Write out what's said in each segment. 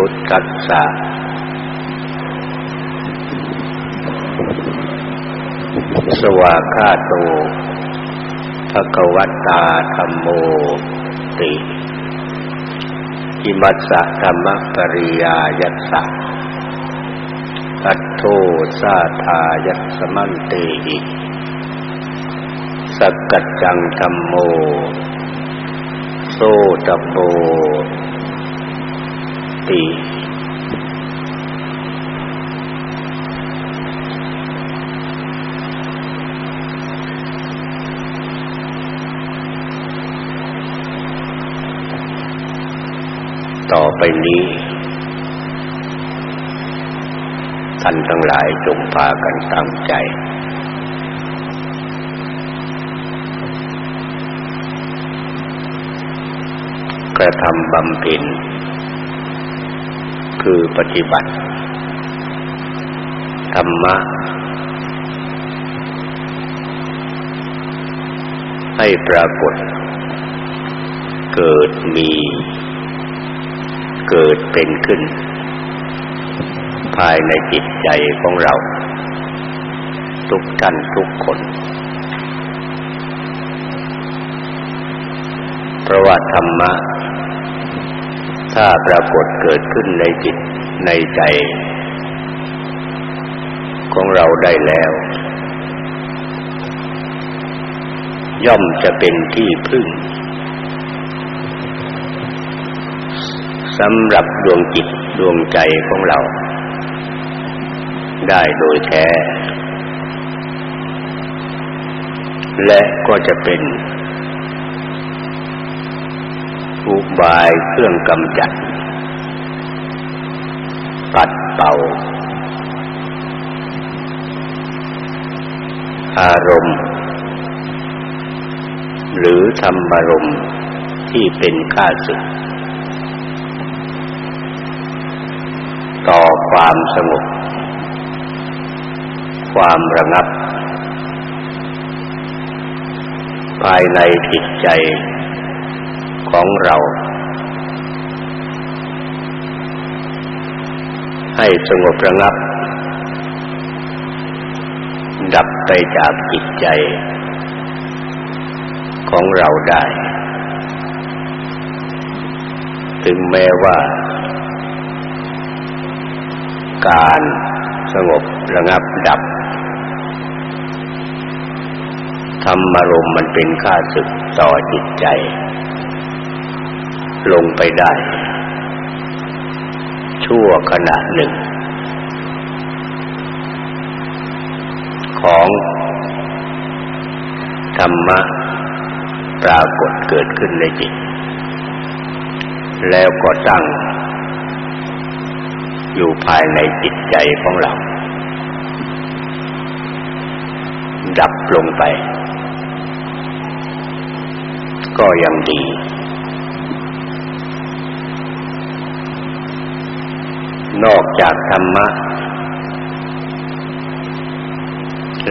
พุทธัสสะสวาคาโตภะคะวัตตาธัมโมติอิมัสสะธรรมปริยายัสสะอัตโทสาทายัสมันเตหิสักกัจจังธรรมโมโซตโป ติต่อไปนี้ท่านทั้งหลายจงพากันตั้งใจ กระทำบำเพ็ญ คือปฏิบัติ ธรรมะ ให้ปรากฏ เกิดมี เกิดเป็นขึ้น ภายในจิตใจของเรา ทุกท่านทุกคน เพราะว่าธรรมะ ถ้าปรากฏเกิดขึ้นในจิตในใจ ของเราได้แล้ว ย่อมจะเป็นที่พึ่งสำหรับดวงจิตดวงใจของเรา ได้โดยแท้ และก็จะเป็น อุบายเครื่องกำจัด ปัดเป่า อารมณ์ หรือธรรมารมณ์ที่เป็นข้าศึก ต่อความสงบ ความระงับ ภายในจิตใจ ของเรา ให้สงบระงับ ดับไปจากจิตใจ ของเราได้ ถึงแม้ว่า การสงบระงับดับธรรมารมณ์มันเป็นค่าศึกต่อจิตใจ ลงไปได้ ชั่วขณะหนึ่ง ของธรรมะปรากฏเกิดขึ้นในจิต แล้วก็ตั้ง อยู่ภายในจิตใจของเรา ดับลงไป ก็ยังดี นอกจากธรรมะ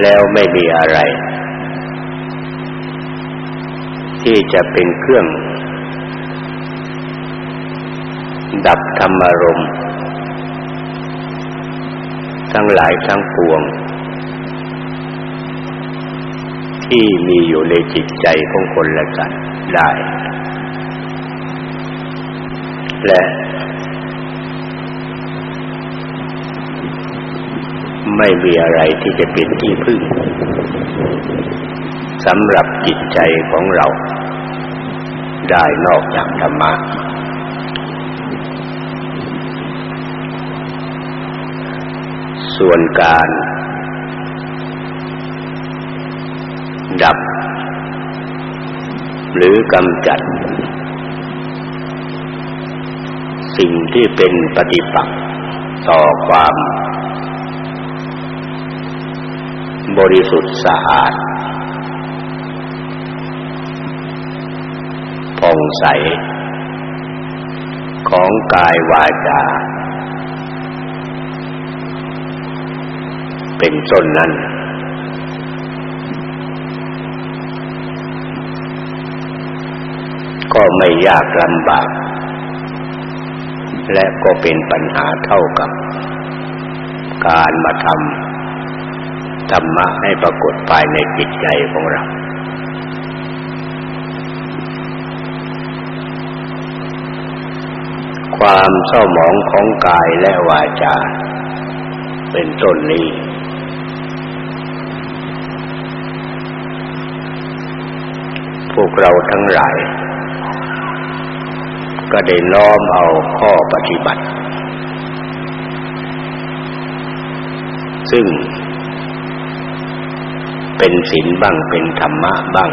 แล้วไม่มีอะไร ที่จะเป็นเครื่อง ดับธรรมารมณ์ทั้งหลายทั้งปวง ที่มีอยู่ในจิตใจของคนละกันได้ และ ไม่มีอะไรที่จะเป็นที่พึ่งสำหรับจิตใจของเรา ได้นอกจากธรรมะส่วนการ ดับ หรือกำจัด สิ่งที่เป็นปฏิปักษ์ต่อความ บริสุทธิ์สะอาดผ่องใส ของกายวาจา เป็นต้นนั้น ก็ไม่ยากลำบาก และก็เป็นปัญหาเท่ากับการมาทำ ธรรมะให้ปรากฏภายในจิตใจของเรา ความเศร้าหมองของกายและวาจา เป็นต้นนี้ พวกเราทั้งหลาย ก็ได้น้อมเอาข้อปฏิบัติ ซึ่ง เป็นศีลบ้างเป็นธรรมะบ้าง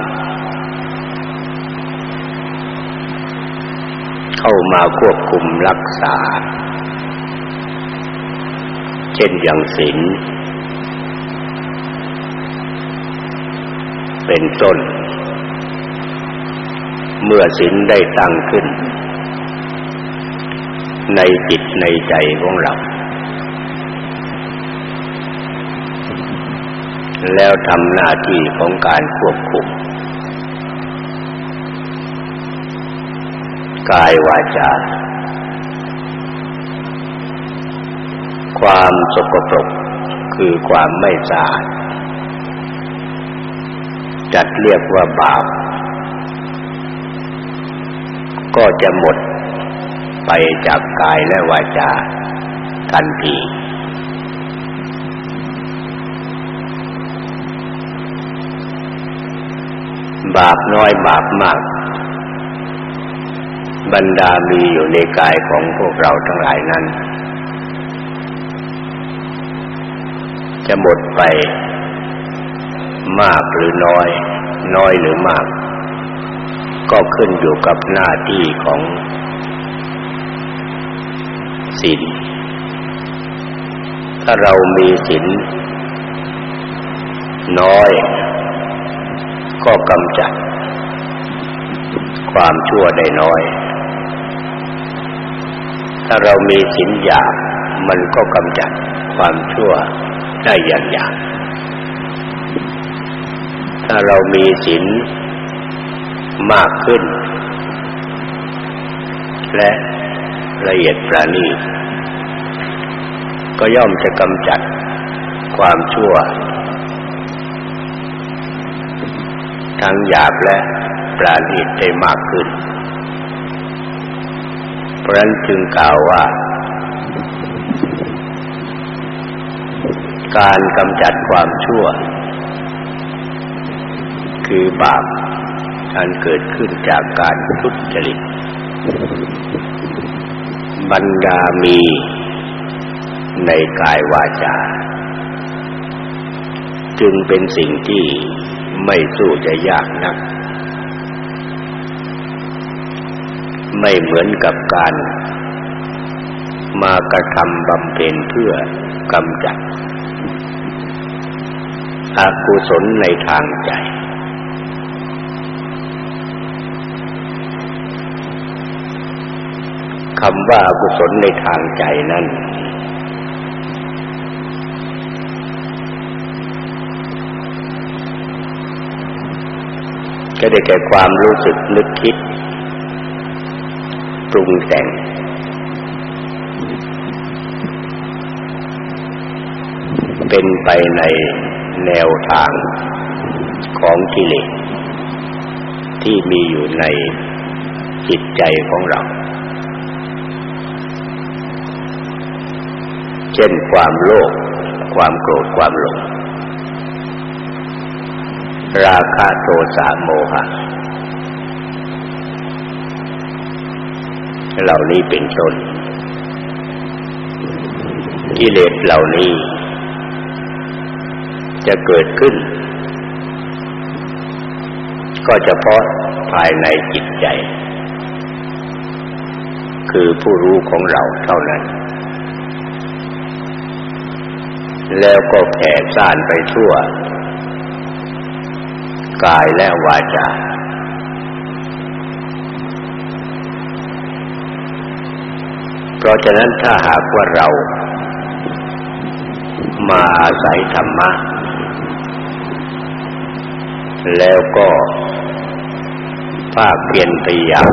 เข้ามาควบคุมรักษา เช่นอย่างศีลเป็นต้น เมื่อศีลได้ตั้งขึ้น ในจิตในใจของเรา แล้วทำหน้าที่ของการควบคุม กายวาจา ความสกปรกคือความไม่สะอาดจัดเรียกว่าบาป ก็จะหมดไปจากกายและวาจาทันที บาปน้อยบาปมาก บรรดามีอยู่ในกายของพวกเราทั้งหลายนั้น จะหมดไป มากหรือน้อย น้อยหรือมาก ก็ขึ้นอยู่กับหน้าที่ของศีลถ้าเรามีศีลน้อย ก็กำจัด ความชั่วได้น้อย ถ้าเรามีศีลหยาบมันก็กำจัดความชั่วได้อย่างหยาบถ้าเรามีศีลมากขึ้น และละเอียดประณีตก็ย่อมจะกำจัดความชั่ว ทั้งหยาบและประณีตได้มากขึ้น เพราะนั้นจึงกล่าวว่า การกำจัดความชั่ว คือบาปอันเกิดขึ้นจากการทุจริตบรรดามีในกายวาจา จึงเป็นสิ่งที่ ไม่สู้จะยากนัก ไม่เหมือนกับการ มากระทำบำเพ็ญเพื่อกำจัดอกุศลในทางใจ คำว่าอกุศลในทางใจนั้น ก็ได้แก่ความรู้สึกนึกคิด ปรุงแต่ง เป็นไปในแนวทางของกิเลสที่มีอยู่ในจิตใจของเรา เช่นความโลภความโกรธความหลง ราคะโทสะโมหะเหล่านี้เป็นต้นกิเลสเหล่านี้ จะเกิดขึ้น ก็เฉพาะภายในจิตใจคคือผู้รู้ของเราเท่านั้น แล้วก็แผ่ซ่านไปทั่ว กายและวาจา เพราะฉะนั้นถ้าหากว่าเรา มาอาศัยธรรมะ แล้วก็ภาคเพียรพยายาม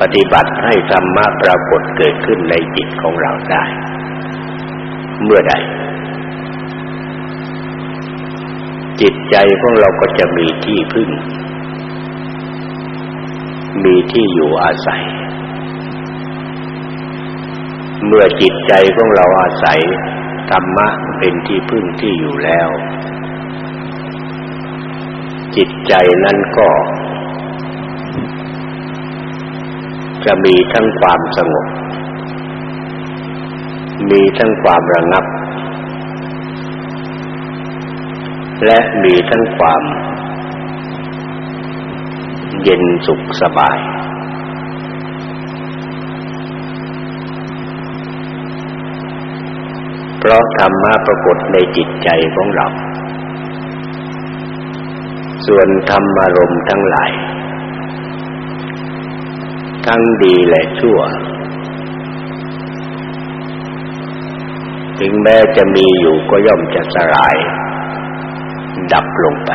ปฏิบัติให้ธรรมะปรากฏเกิดขึ้นในจิตของเราได้ เมื่อใด จิตใจของเราก็จะมีที่พึ่ง มีที่อยู่อาศัย เมื่อจิตใจของเราอาศัยธรรมะเป็นที่พึ่งที่อยู่แล้ว จิตใจนั้นก็ จะมีทั้งความสงบ มีทั้งความระงับ และมีทั้งความ เย็นสุขสบาย เพราะธรรมะปรากฏในจิตใจของเรา ส่วนธรรมารมณ์ทั้งหลาย ทั้งดีและชั่ว ถึงแม้จะมีอยู่ก็ย่อมจะสลาย ดับลงไป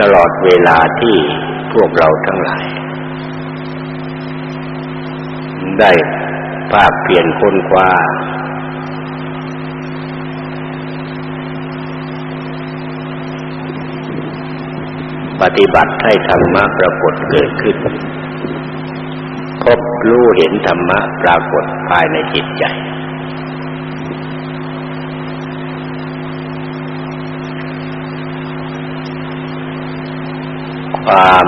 ตลอดเวลาที่พวกเราทั้งหลาย ได้ภาคเพียรค้นคว้าปฏิบัติให้ธรรมะปรากฏเกิดขึ้น รู้เห็นธรรมะปรากฏภายในจิตใจ ความ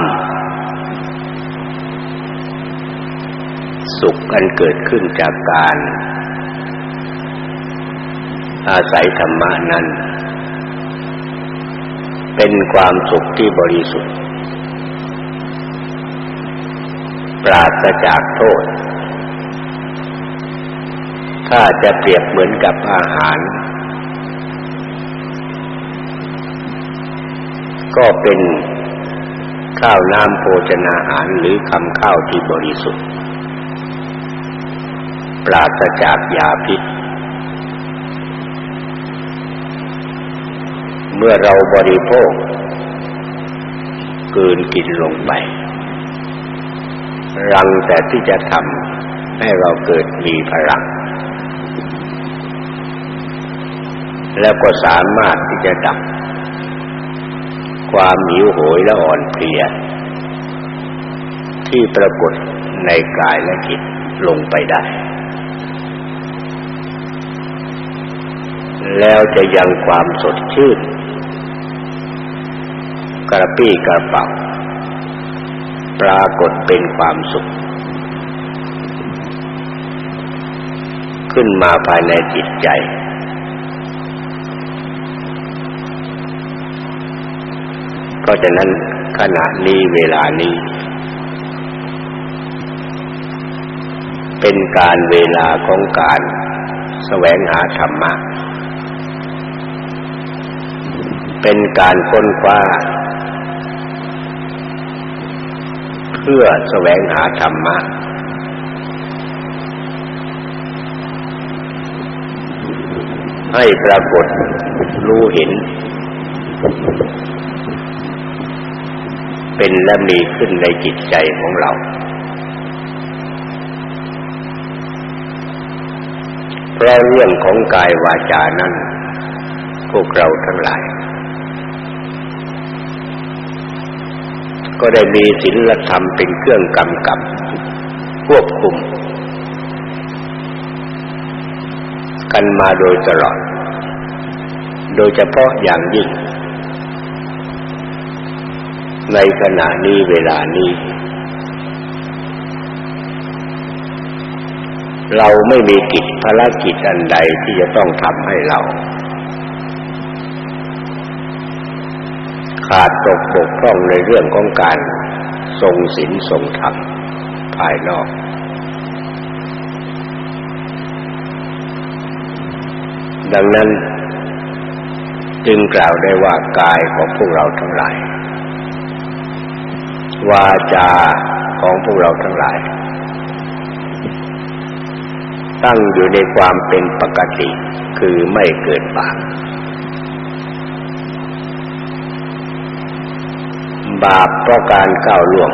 สุขอันเกิดขึ้นจากการ อาศัยธรรมะนั้น เป็นความสุขที่บริสุทธิ์ ปราศจากโทษ ถ้าจะเปรียบเหมือนกับอาหาร ก็เป็นข้าวน้ำโภชนาหารหรือคำข้าวที่บริสุทธิ์ ปราศจากยาพิษ เมื่อเราบริโภคกืนกินลงไป รังแต่ที่จะทำให้เราเกิดมีพลัง แล้วก็สามารถที่จะดับ ความหิวโหยและอ่อนเพลีย ที่ปรากฏในกายและจิตลงไปได้ แล้วจะยังความสดชื่นกระปี้กระเป๋า ปรากฏเป็นความสุข ขึ้นมาภายในจิตใจ เพราะฉะนั้นขณะนี้เวลานี้ เป็นการเวลาของการแสวงหาธรรมะ เป็นการค้นคว้า เพื่อแสวงหาธรรมะ ให้ปรากฏรู้เห็น เป็นและมีขึ้นในจิตใจของเรา เพราะเรื่องของกายวาจานั้น พวกเราทั้งหลาย ก็ได้มีศีลธรรมเป็นเครื่องกำกับควบคุม กันมาโดยตลอด โดยเฉพาะอย่างยิ่ง ในขณะนี้เวลานี้ เราไม่มีกิจภารกิจอันใดที่จะต้องทำให้เรา ขาดตกบกพร่องในเรื่องของการทรงศีลทรงธรรมภายนอก ดังนั้น จึงกล่าวได้ว่ากายของพวกเราทั้งหลาย วาจาของพวกเราทั้งหลาย ตั้งอยู่ในความเป็นปกติคือไม่เกิดบาป บาปเพราะการก้าวล่วง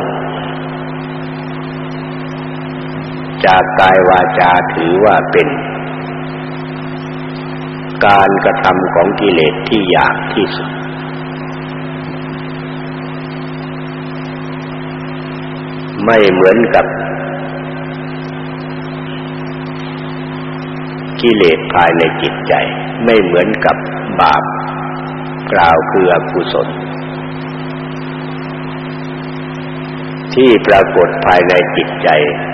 จากกายวาจาถือว่าเป็น การกระทำของกิเลสที่ยากที่สุด ไม่เหมือนกับ กิเลสภายในจิตใจ ไม่เหมือนกับบาปกล่าวคืออกุศล ที่ปรากฏภายในจิตใจ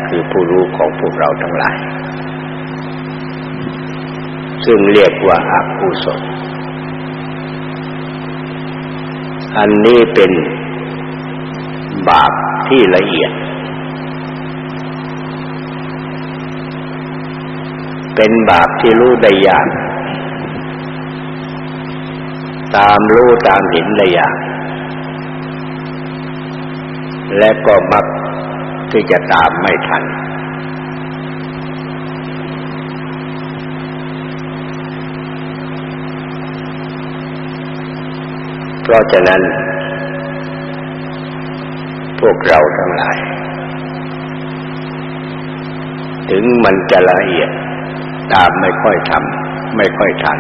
คือผู้รู้ของพวกเราทั้งหลาย ซึ่งเรียกว่าอากุศลอันนี้เป็นบาปที่ละเอียด เป็นบาปที่รู้ได้ยาก ตามรู้ตามเห็นได้ยาก และก็มักที่จะตามไม่ทัน เพราะฉะนั้น พวกเราทั้งหลาย ถึงมันจะละเอียดตามไม่ค่อยทำไม่ค่อยทัน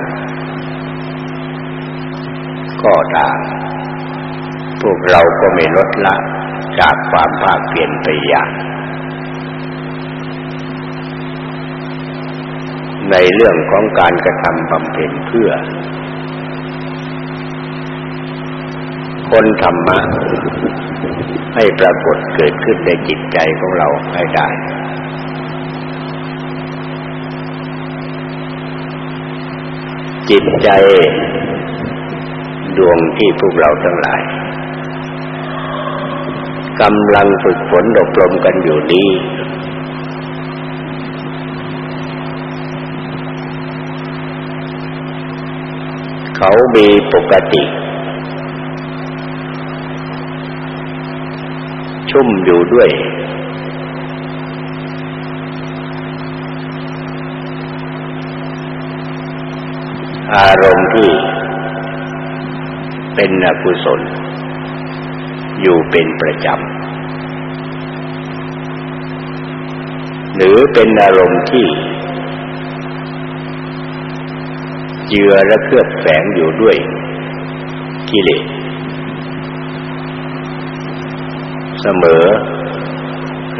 ก็ตาม พวกเราก็ไม่ลดละ จากความภาคเพียรพยายามในเรื่องของการกระทำบำเพ็ญเพื่อ คนธรรมะ ให้ปรากฏเกิดขึ้นในจิตใจของเราให้ได้ จิตใจดวงที่พวกเราทั้งหลาย กำลังฝึกฝนอบรมกันอยู่นี้เขามีปกติ ชุ่มอยู่ด้วย อารมณ์ที่เป็นอกุศล อยู่เป็นประจำ หรือเป็นอารมณ์ที่เจือและเคลือบแฝงอยู่ด้วยกิเลสเสมอ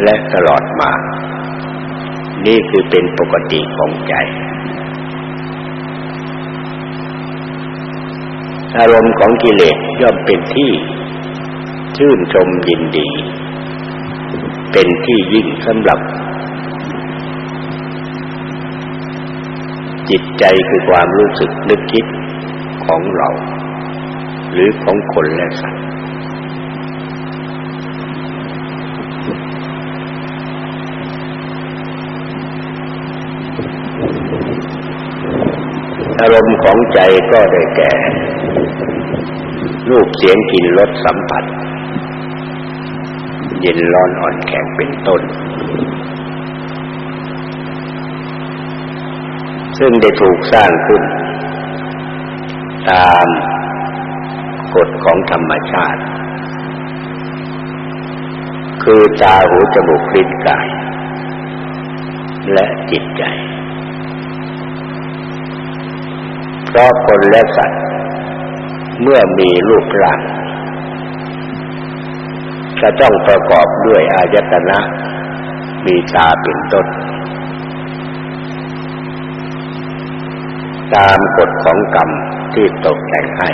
และตลอดมา นี่คือเป็นปกติของใจ อารมณ์ของกิเลสย่อมเป็นที่ ชื่นชมยินดี เป็นที่ยิ่งสำหรับ จิตใจคือความรู้สึกนึกคิดของเรา หรือของคนและสัตว์อารมณ์ของใจก็ได้แก่ รูปเสียงกลิ่นรสสัมผัส ย็นร้อนอ่อนแข็งเป็นต้น ซึ่งได้ถูกสร้างขึ้น ตามกฎของธรรมชาติ คือตาหูจมูกลิ้นกาย และจิตใจ เพราะคนและสัตว์เมื่อมีรูปร่าง จะต้องประกอบด้วยอายตนะ มีตาเป็นต้น ตามกฎของกรรมที่ตกแต่งให้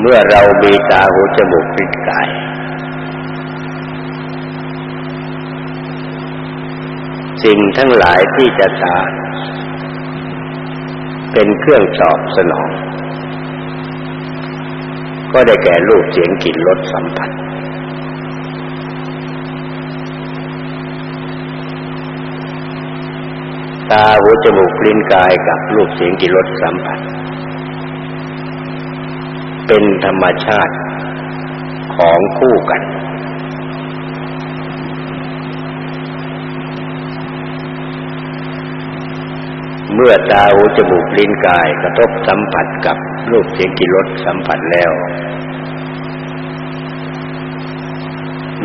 เมื่อเรามีตาหูจมูกลิ้นกาย สิ่งทั้งหลายที่จะสาเป็นเครื่องตอบสนอง ก็ได้แก่รูปเสียงกลิ่นรสสัมผัส ตาหูจมูกลิ้นกายกับรูปเสียงกลิ่นรสสัมผัส เป็นธรรมชาติของคู่กัน เมื่อตาหูจมูกลิ้นกายกระทบสัมผัสกับรูปเสียงกลิ่นรสสัมผัสแล้ว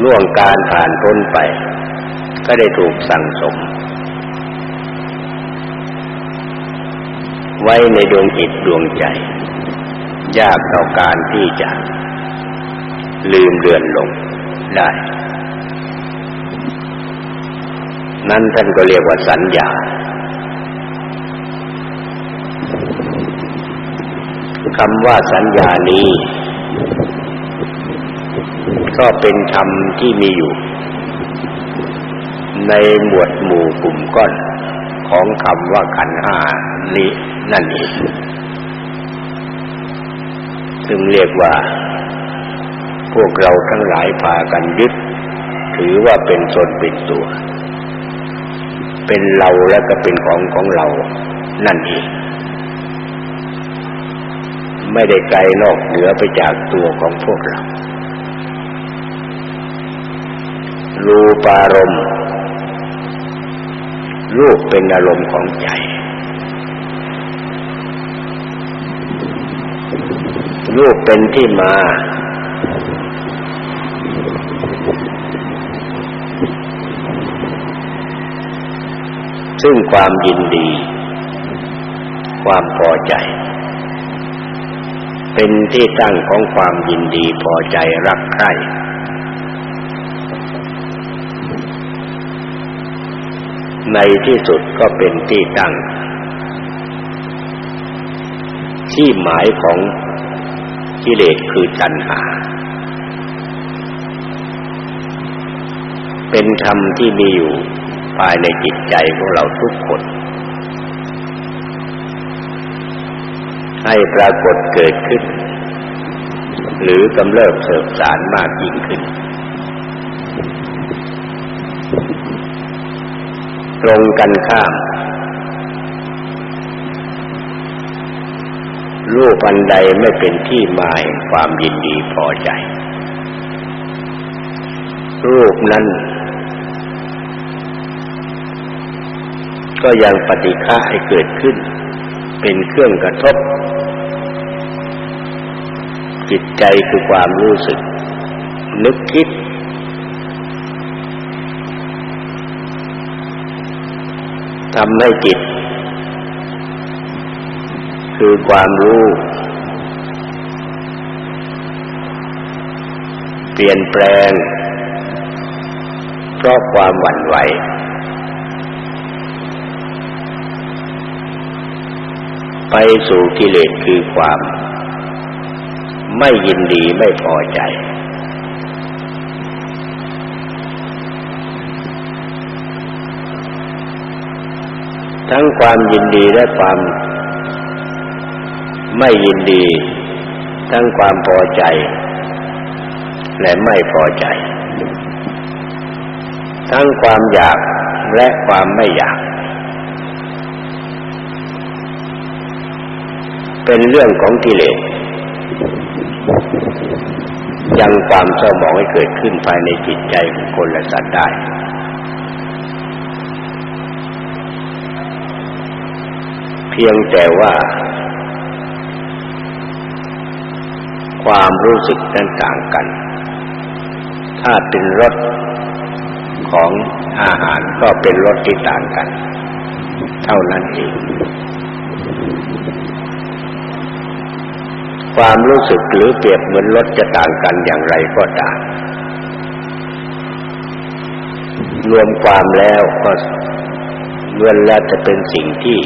ล่วงการผ่านพ้นไป ก็ได้ถูกสั่งสม ไว้ในดวงจิตดวงใจ ยากต่อการที่จะ ลืมเลือนลงได้ นั่นท่านก็เรียกว่าสัญญา คำว่าสัญญานี้ ก็เป็นคำที่มีอยู่ ในหมวดหมู่กลุ่มก้อนของคำว่าขันห้านี้นั่นเองซึ่งเรียกว่า พวกเราทั้งหลายพากันยึด ถือว่าเป็นตนเป็นตัว เป็นเราและก็เป็นของของเรานั่นเอง ไม่ได้ไกลนอกเหนือไปจากตัวของพวกเรา รูปารมณ์รูปเป็นอารมณ์ของใจ รูปเป็นที่มา ซึ่งความยินดี ความพอใจ เป็นที่ตั้งของความยินดีพอใจรักใคร่ในที่สุดก็เป็นที่ตั้ง ที่หมายของกิเลสคือตัณหา เป็นธรรมที่มีอยู่ภายในจิตใจของเราทุกคน ให้ปรากฏเกิดขึ้น หรือกำเริบเสบสารมากยิ่งขึ้น ตรงกันข้าม รูปอันใดไม่เป็นที่หมายความยินดีพอใจ รูปนั้นก็ยังปฏิฆะให้เกิดขึ้น เป็นเครื่องกระทบ จิตใจคือความรู้สึก นึกคิด ทำให้จิต คือความรู้ เปลี่ยนแปลง เพราะความหวั่นไหว ไปสู่กิเลสคือความ ไม่ยินดีไม่พอใจ ทั้งความยินดีและความ ไม่ยินดี ทั้งความพอใจ และไม่พอใจ ทั้งความอยากและความไม่อยาก เป็นเรื่องของกิเลสยังความเศร้าหมองให้เกิดขึ้นภายในจิตใจของคนและสัตว์ได้ เพียงแต่ว่า ความรู้สึกนั้นต่างกัน ถ้าเป็นรสของอาหารก็เป็นรสที่ต่างกัน เท่านั้นเอง ความรู้สึกหรือเปรียบเหมือนรถจะต่างกันอย่างไรก็ตามรวมความแล้วก็ล้วนแล้วจะเป็นสิ่งที่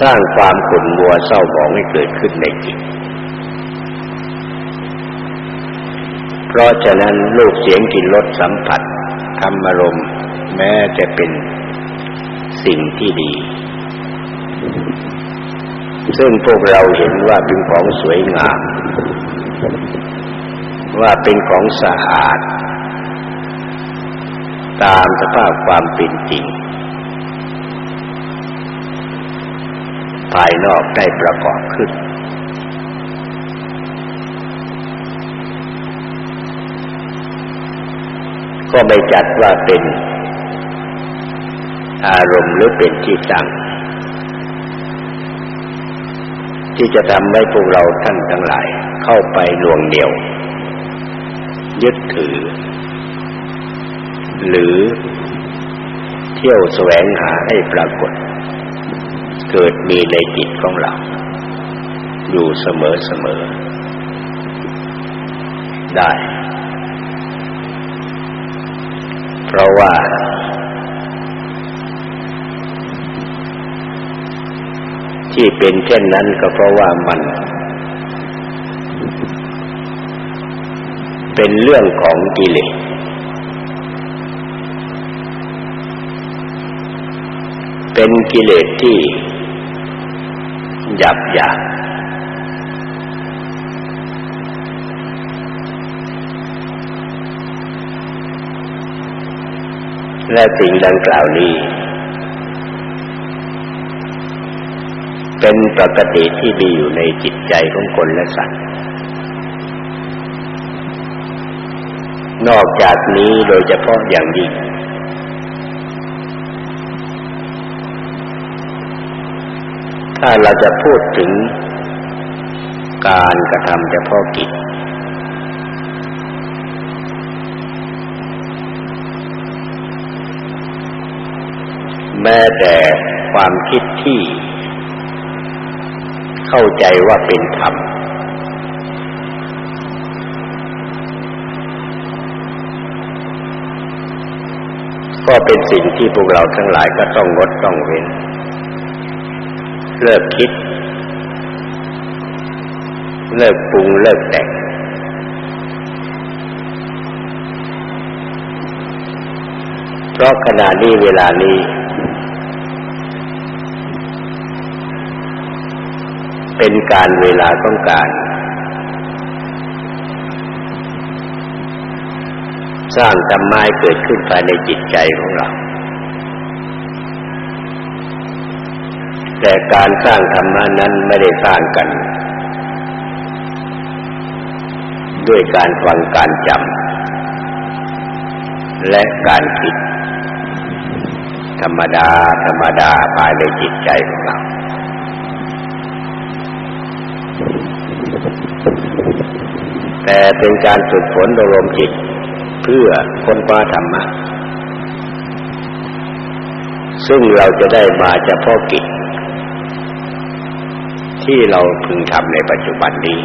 สร้างความขุ่นมัวเศร้าหมองให้เกิดขึ้นในจิต เพราะฉะนั้นลูกเสียงกลิ่นรสสัมผัสธรรมารมณ์แม้จะเป็นสิ่งที่ดี ซึ่งพวกเราเห็นว่าเป็นของสวยงาม ว่าเป็นของสะอาด ตามสภาพความเป็นจริง ภายนอกได้ประกอบขึ้น ก็ไม่จัดว่าเป็นอารมณ์หรือเป็นที่ตั้ง ที่จะทำให้พวกเราท่านทั้งหลาย เข้าไปหน่วงเหนียว ยึดถือ หรือเที่ยวแสวงหาให้ปรากฏ เกิดมีในจิตของเรา อยู่เสมอเสมอได้ เพราะว่า ที่เป็นเช่นนั้นก็เพราะว่ามัน เป็นเรื่องของกิเลสเป็นกิเลสที่หยาบหยาบและสิ่งดังกล่าวนี้ เป็นปกติที่มีอยู่ในจิตใจของคนและสัตว์ นอกจากนี้โดยเฉพาะอย่างยิ่งถ้าเราจะพูดถึงการกระทำเฉพาะกิจ แม้แต่ความคิดที่ เข้าใจว่าเป็นธรรมก็เป็นสิ่งที่พวกเราทั้งหลายก็ต้องงดต้องเว้น เลิกคิด เลิกปรุงเลิกแต่งเพราะขณะนี้เวลานี้ เป็นการเวลาต้องการ สร้างธรรมะเกิดขึ้นภายในจิตใจของเรา แต่การสร้างธรรมะนั้นไม่ได้สร้างกัน ด้วยการฟังการจำและการคิดธรรมดา ธรรมดาภายในจิตใจของ เราแต่เป็นการฝึกฝนอบรมจิต เพื่อค้นคว้าธรรมะ ซึ่งเราจะได้มาเฉพาะกิจ ที่เราพึงทำในปัจจุบันนี้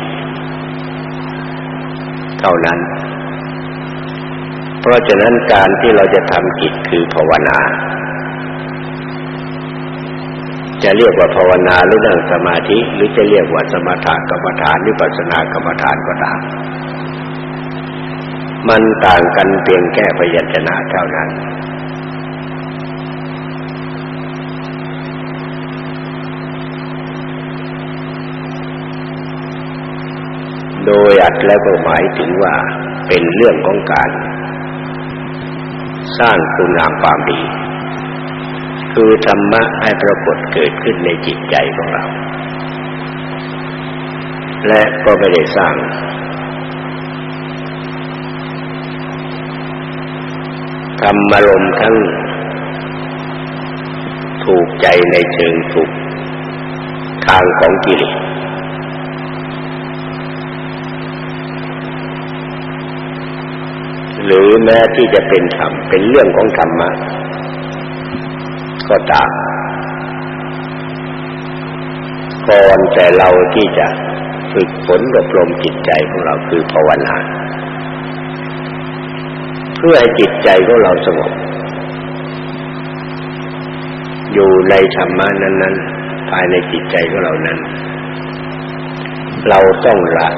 เท่านั้น เพราะฉะนั้นการที่เราจะทำกิจคือภาวนาจะเรียกว่าภาวนาหรือนั่งสมาธิ หรือจะเรียกว่าสมถกรรมฐานหรือปัสนากรรมฐานก็ตาม มันต่างกันเพียงแค่พยัญชนะเท่านั้น โดยอัดแล้วก็หมายถึงว่าเป็นเรื่องของการสร้างคุณงามความดี คือธรรมะให้ปรากฏเกิดขึ้นในจิตใจของเรา และก็ไม่ได้สร้าง ธรรมารมณ์ทั้ง ถูกใจในเชิงถูกทางของกิเลสหรือแม้ที่จะเป็นธรรมเป็นเรื่องของธรรมะก็ตามก่อนแต่เราที่จะฝึกฝนอบรมจิตใจของเราคือภาวนา เพื่อให้จิตใจของเราสงบ อยู่ในธรรมะนั้น ๆ ภายในจิตใจของเรานั้น เราต้องละ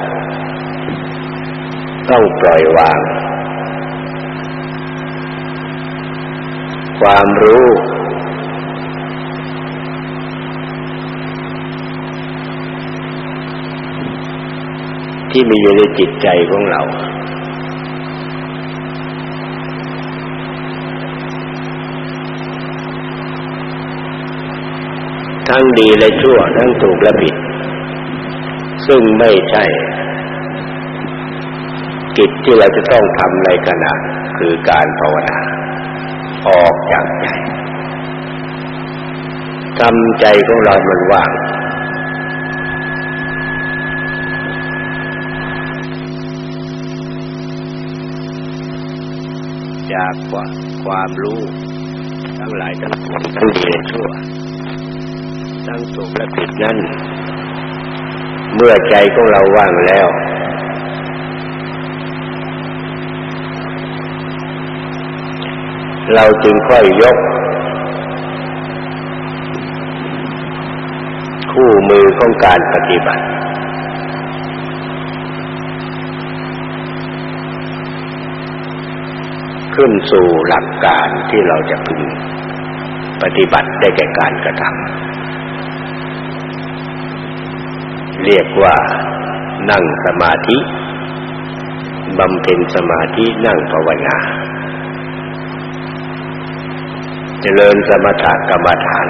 ต้องปล่อยวาง ความรู้ ที่มีอยู่ในจิตใจของเรา ทั้งดีและชั่ว ทั้งถูกและผิด ซึ่งไม่ใช่กิจที่เราจะต้องทำในขณะคือการภาวนา ออกจากใจทำใจของเรามันว่างจากความรู้ทั้งหลายทั้งปวงทั้งดีและชั่ว ทั้งถูกและผิดนั้น เมื่อใจของเราว่างแล้ว เราจึงค่อยยก คู่มือของการปฏิบัติ ขึ้นสู่หลักการที่เราจะพึงปฏิบัติได้แก่การกระทำ เรียกว่านั่งสมาธิบำเพ็ญสมาธินั่งภาวนา เจริญสมถกรรมฐาน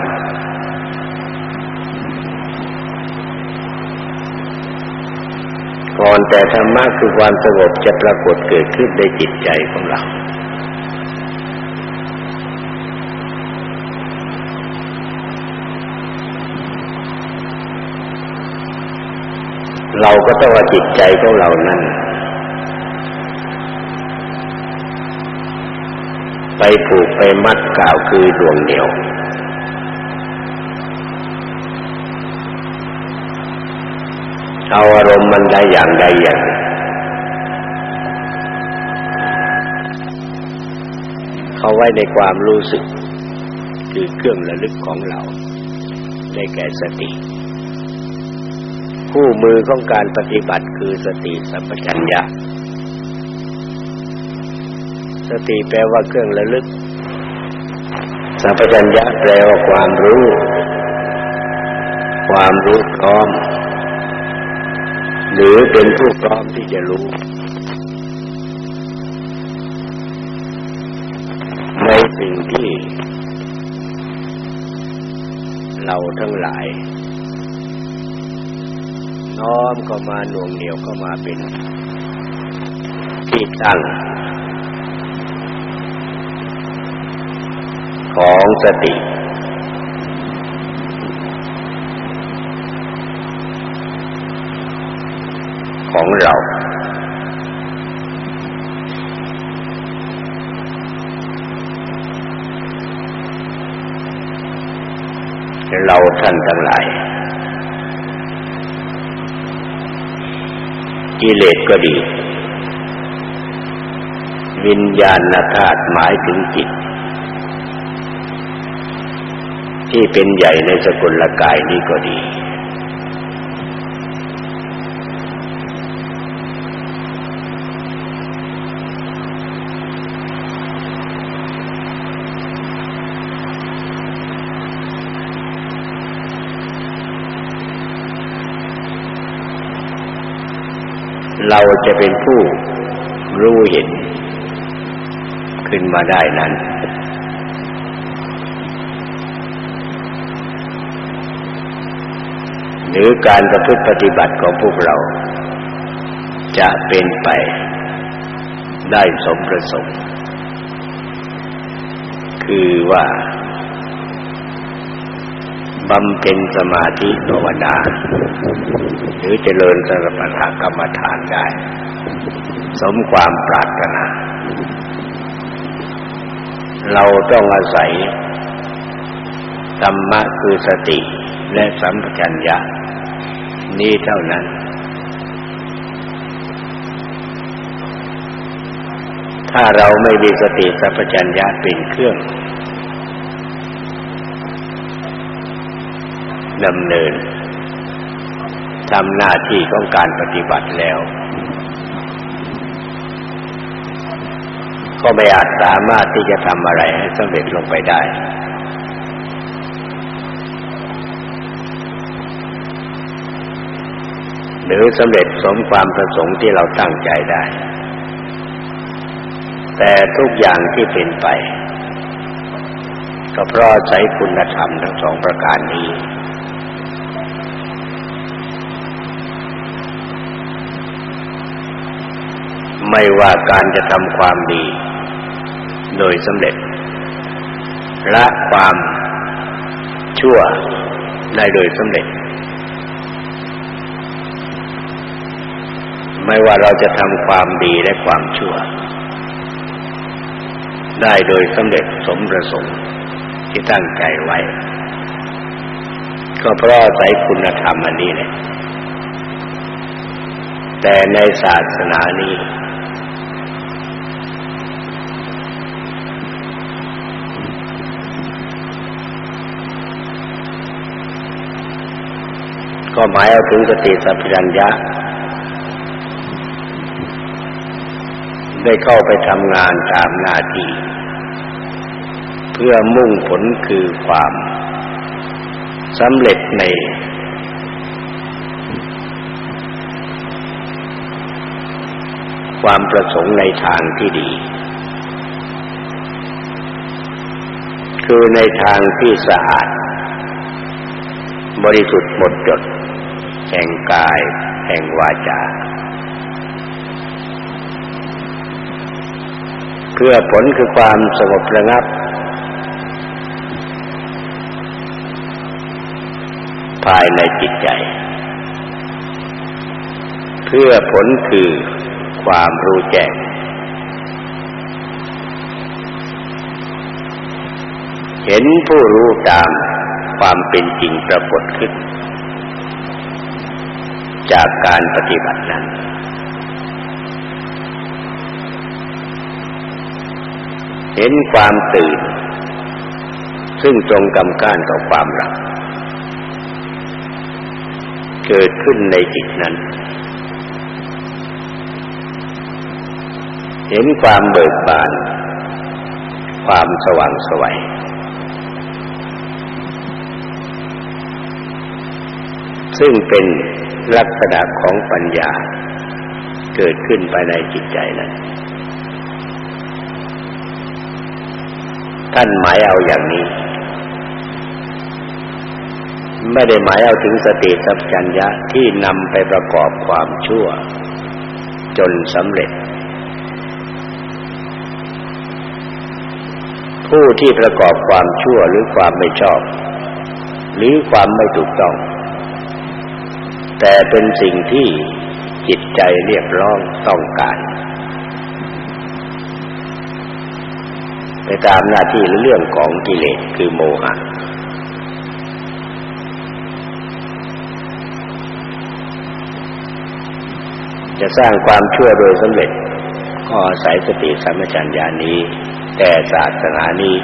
ก่อนแต่ธรรมะคือความสงบจะปรากฏเกิดขึ้นในจิตใจของเรา เราก็ต้องว่าจิตใจของเรานั้น ไปผูกไปมัดกล่าวคือดวงเดียว เอาอารมณ์มันได้อย่างใดอย่างเขาไว้ในความรู้สึก คือเครื่องระลึกของเรา ได้แก่สติ คู่มือของการปฏิบัติคือสติสัมปชัญญะ สติแปลว่าเครื่องระลึก สัมปชัญญะแปลว่าความรู้ ความรู้พร้อม หรือเป็นผู้พร้อมที่จะรู้ ในสิ่งที่เราทั้งหลาย น้อมเข้ามาหน่วงเหนียวเข้ามาเป็นที่ตั้ง ของสติ ของเราเราท่านทั้งหลาย กิเลสก็ดี วิญญาณธาตุหมายถึงจิต ที่เป็นใหญ่ในสกุลกายนี้ก็ดี เราจะเป็นผู้รู้เห็น ขึ้นมาได้นั้น หรือการประพฤติปฏิบัติของพวกเรา จะเป็นไปได้สมประสงค์ คือว่า บำเพ็ญสมาธิภาวนาหรือเจริญสมถกรรมฐานได้ สมความปรารถนา เราต้องอาศัยธรรมะคือสติและสัมปชัญญะ นี้เท่านั้น ถ้าเราไม่มีสติสัมปชัญญะเป็นเครื่อง ดำเนินทำหน้าที่ของการปฏิบัติแล้ว ก็ไม่อาจสามารถที่จะทำอะไรให้สำเร็จลงไปได้ หรือสำเร็จสมความประสงค์ที่เราตั้งใจได้ แต่ทุกอย่างที่เป็นไป ก็เพราะใช้คุณธรรมทั้งสองประการนี้ ไม่ว่าการจะทำความดี โดยสำเร็จละความชั่วได้โดยสำเร็จ ไม่ว่าเราจะทำความดีและความชั่ว ได้โดยสำเร็จสมประสงค์ที่ตั้งใจไว้ ก็เพราะใส่คุณธรรมอันนี้แหละแต่ในศาสนานี้ ก็หมายเอาถึงสติสัพพัญญะ ได้เข้าไปทำงานตามหน้าที่ เพื่อมุ่งผลคือความสำเร็จใน ความประสงค์ในทางที่ดี คือในทางที่สะอาด บริสุทธิ์หมดจด แห่งกาย แห่งวาจา เพื่อผลคือความสงบระงับ ภายในจิตใจ เพื่อผลคือความรู้แจ้งเห็นผู้รู้ตามความเป็นจริงปรากฏขึ้น จากการปฏิบัตินั้น เห็นความตื่น ซึ่งตรงกำก้านต่อความหลับเกิดขึ้นในจิตนั้น เห็นความเบิกบาน ความสว่างสวัยซึ่งเป็น ลักษณะของปัญญาเกิดขึ้นภายในจิตใจนั้น ท่านหมายเอาอย่างนี้ ไม่ได้หมายเอาถึงสติสัพพัญญะที่นำไปประกอบความชั่ว จนสำเร็จ ผู้ที่ประกอบความชั่วหรือความไม่ชอบ หรือความไม่ถูกต้อง แต่เป็นสิ่งที่จิตใจเรียกร้องต้องการ ไปตามหน้าที่เรื่องของกิเลสคือโมหะ จะสร้างความชั่วโดยสำเร็จก็อาศัยสติสัมปชัญญานี้ แต่ศาสนานี้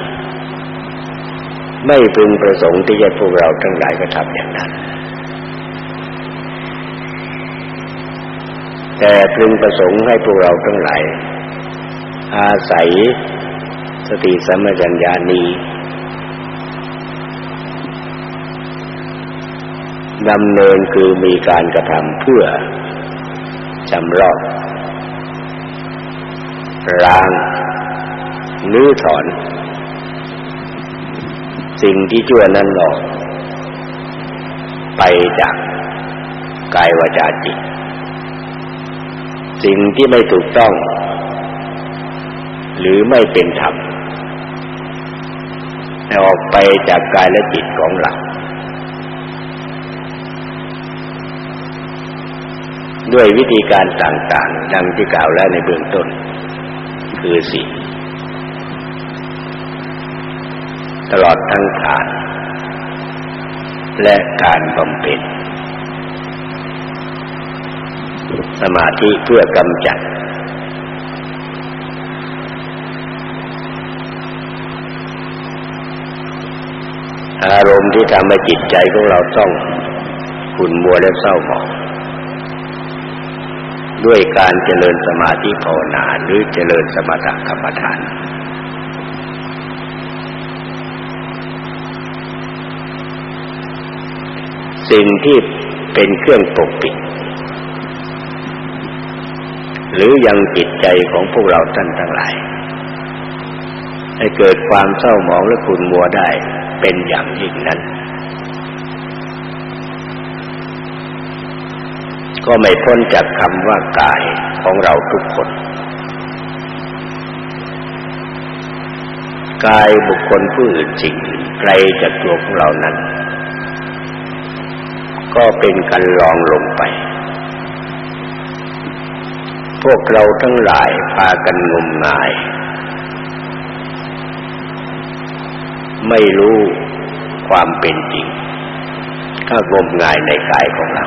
ไม่พึงประสงค์ที่จะพวกเราทั้งหลายก็ทำอย่างนั้น แต่พึงประสงค์ให้พวกเราทั้งหลายอาศัยสติสัมปชัญญะนี้ดำเนินคือมีการกระทำเพื่อจำรอกล้างนื้อถอน สิ่งที่ชั่วนั้นออก ไปจากกายวาจาจิต สิ่งที่ไม่ถูกต้อง หรือไม่เป็นธรรมออกไปจากกายและจิตของเราด้วยวิธีการต่างๆ ดังที่กล่าวแล้วในเบื้องต้น คือสิตลอดทั้งทาน และการบำเพ็ญ สมาธิเพื่อกำจัด อารมณ์ที่ทำให้จิตใจของเราต้องขุ่นมัวและเศร้าหมองด้วยการเจริญสมาธิภาวนาหรือเจริญสมถกรรมฐานสิ่งที่เป็นเครื่องปกปิด หรือยังจิตใจของพวกเราท่านทั้งหลาย ให้เกิดความเศร้าหมองและขุ่นมัวได้เป็นอย่างยิ่งนั้น ก็ไม่พ้นจากคำว่ากายของเราทุกคน กายบุคคลผู้อื่นจริงไกลจากตัวของเรานั้น ก็เป็นกันลองลงไป พวกเราทั้งหลายพากันงมงาย ไม่รู้ความเป็นจริงก็งมงายในกายของเรา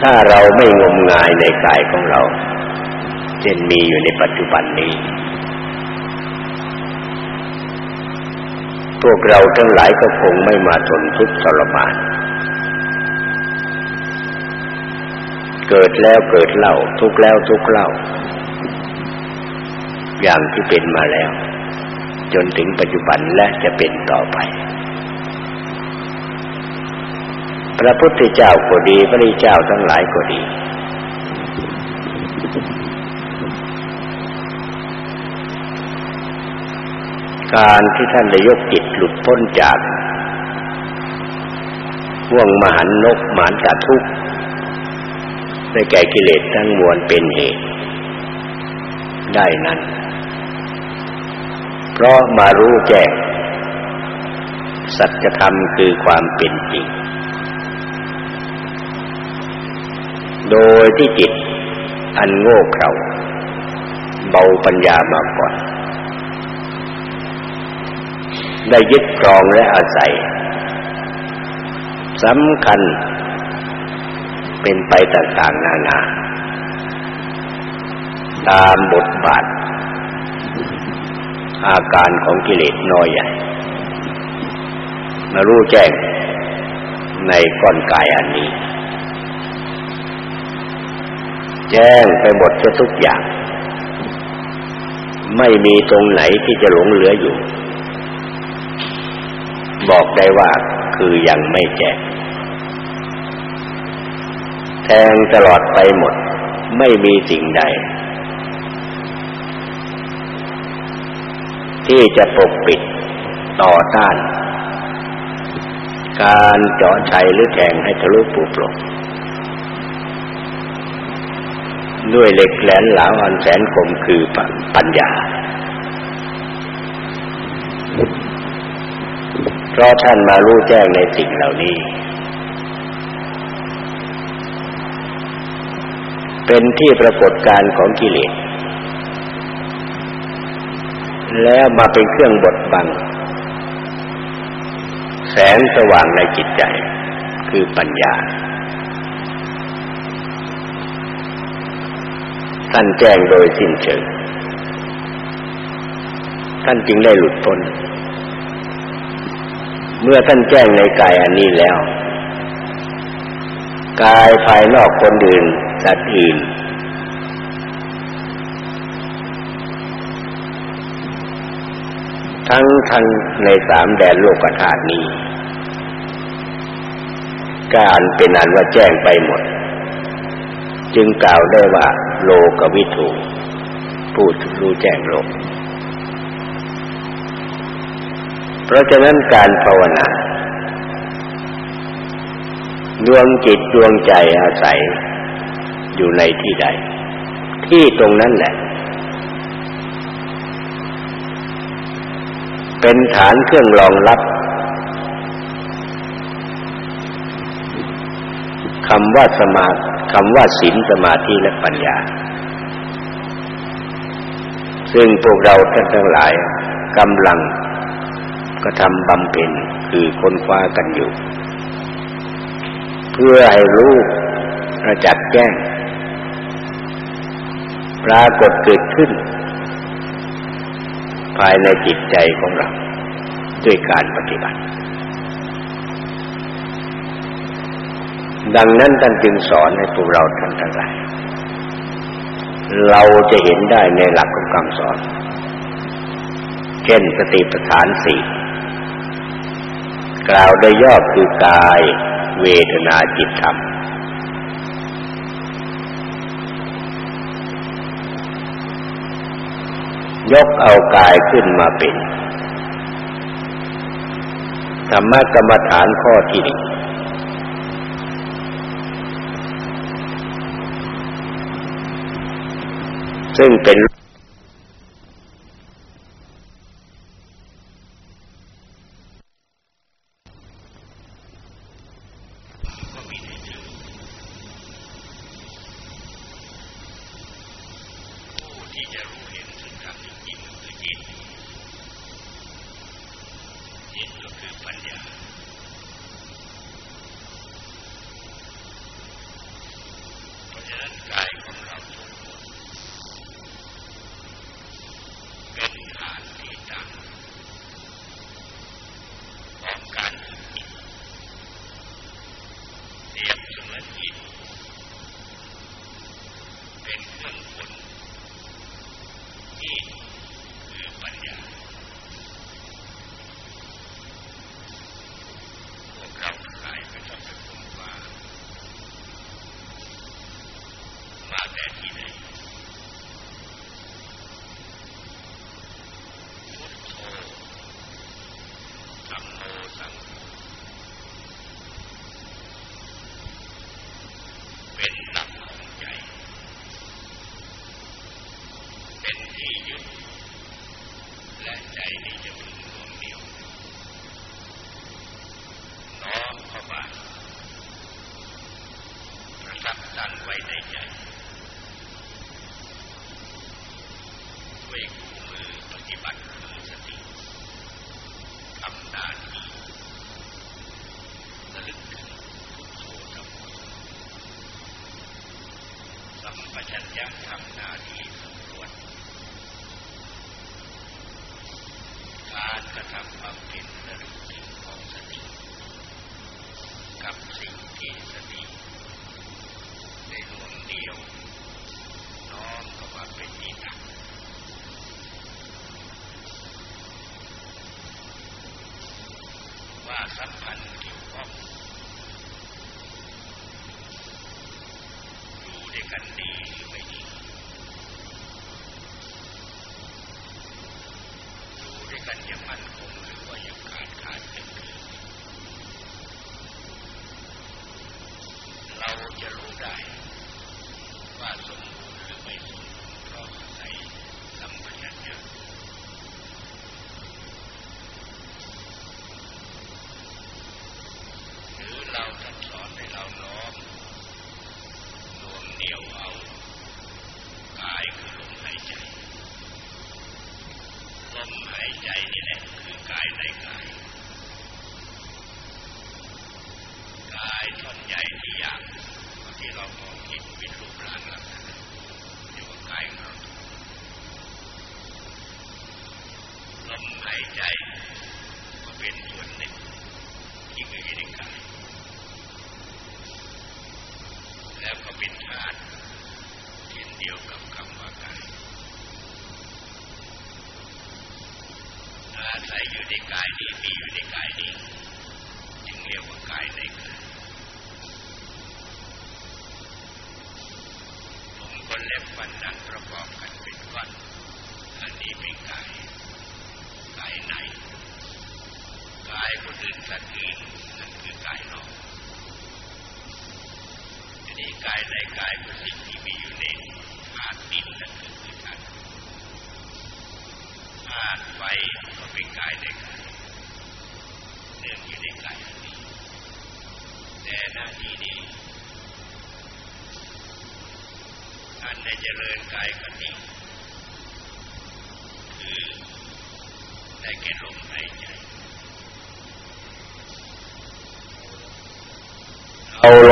ถ้าเราไม่งมงายในกายของเราเช่นมีอยู่ในปัจจุบันนี้ พวกเราทั้งหลายก็คงไม่มาทนทุกข์ทรมาน เกิดแล้วเกิดเล่า ทุกแล้วทุกเล่า อย่างที่เป็นมาแล้ว จนถึงปัจจุบันและจะเป็นต่อไป พระพุทธเจ้าก็ดี พระริเจ้าทั้งหลายก็ดี การที่ท่านได้ยกจิตหลุดพ้นจากห่วงมหันนกหมานจากทุกข์ ได้แก่กิเลสทั้งมวลเป็นเหตุ ได้นั้น เพราะมารู้แจ้งสัจธรรมคือความเป็นจริง โดยที่จิตอันโง่เขลาเบาปัญญามาก่อน ได้ยึดครองและอาศัยสำคัญ เป็นไปต่างๆนานาตามบทบาท อาการของกิเลสน้อยใหญ่มารู้แจ้งในก้อนกายอันนี้ แจ้งไปหมดทุกอย่าง ไม่มีตรงไหนที่จะหลงเหลืออยู่ บอกได้ว่าคือยังไม่แจ้ง แทงตลอดไปหมด ไม่มีสิ่งใด ที่จะปกปิดต่อต้าน การเจาะชัยหรือแทงให้ทะลุปูปลงด้วยเหล็กแหลมหลาวอันแสนคมคือปัญญา เพราะท่านมารู้แจ้งในสิ่งเหล่านี้ เป็นที่ปรากฏการของกิเลส แล้วมาเป็นเครื่องบดบัง แสงสว่างในจิตใจ คือปัญญา ท่านแจ้งโดยสิ้นเชิง ท่านจึงได้หลุดพ้น เมื่อท่านแจ้งในกายอันนี้แล้ว กายภายนอกคนอื่น สัตว์อื่น ทั้งทั้งในสามแดนโลกธาตุนี้ การเป็นอันว่าแจ้งไปหมด จึงกล่าวได้ว่า โลกวิถูพูดรู้แจ้งโลก เพราะฉะนั้นการภาวนาดวงจิตดวงใจอาศัย อยู่ในที่ใด ที่ตรงนั้นแหละ เป็นฐานเครื่องรองรับคำว่าสมาคำว่าศีลสมาธิและปัญญา ซึ่งพวกเราท่านทั้งหลายกำลังกระทำบำเพ็ญคือค้นคว้ากันอยู่ เพื่อให้รู้ประจักษ์แจ้ง ปรากฏเกิดขึ้น ภายในจิตใจของเรา ด้วยการปฏิบัติ ดังนั้นท่านจึงสอนให้พวกเราท่านทั้งหลายเราจะเห็นได้ในหลักของคำสอน เช่นสติปัฏฐานสี่กล่าวได้ยอดคือกาย เวทนาจิตธรรม ยกเอากายขึ้นมาเป็นธรรมกรรมฐานข้อที่หนึ่งซึ่งเป็น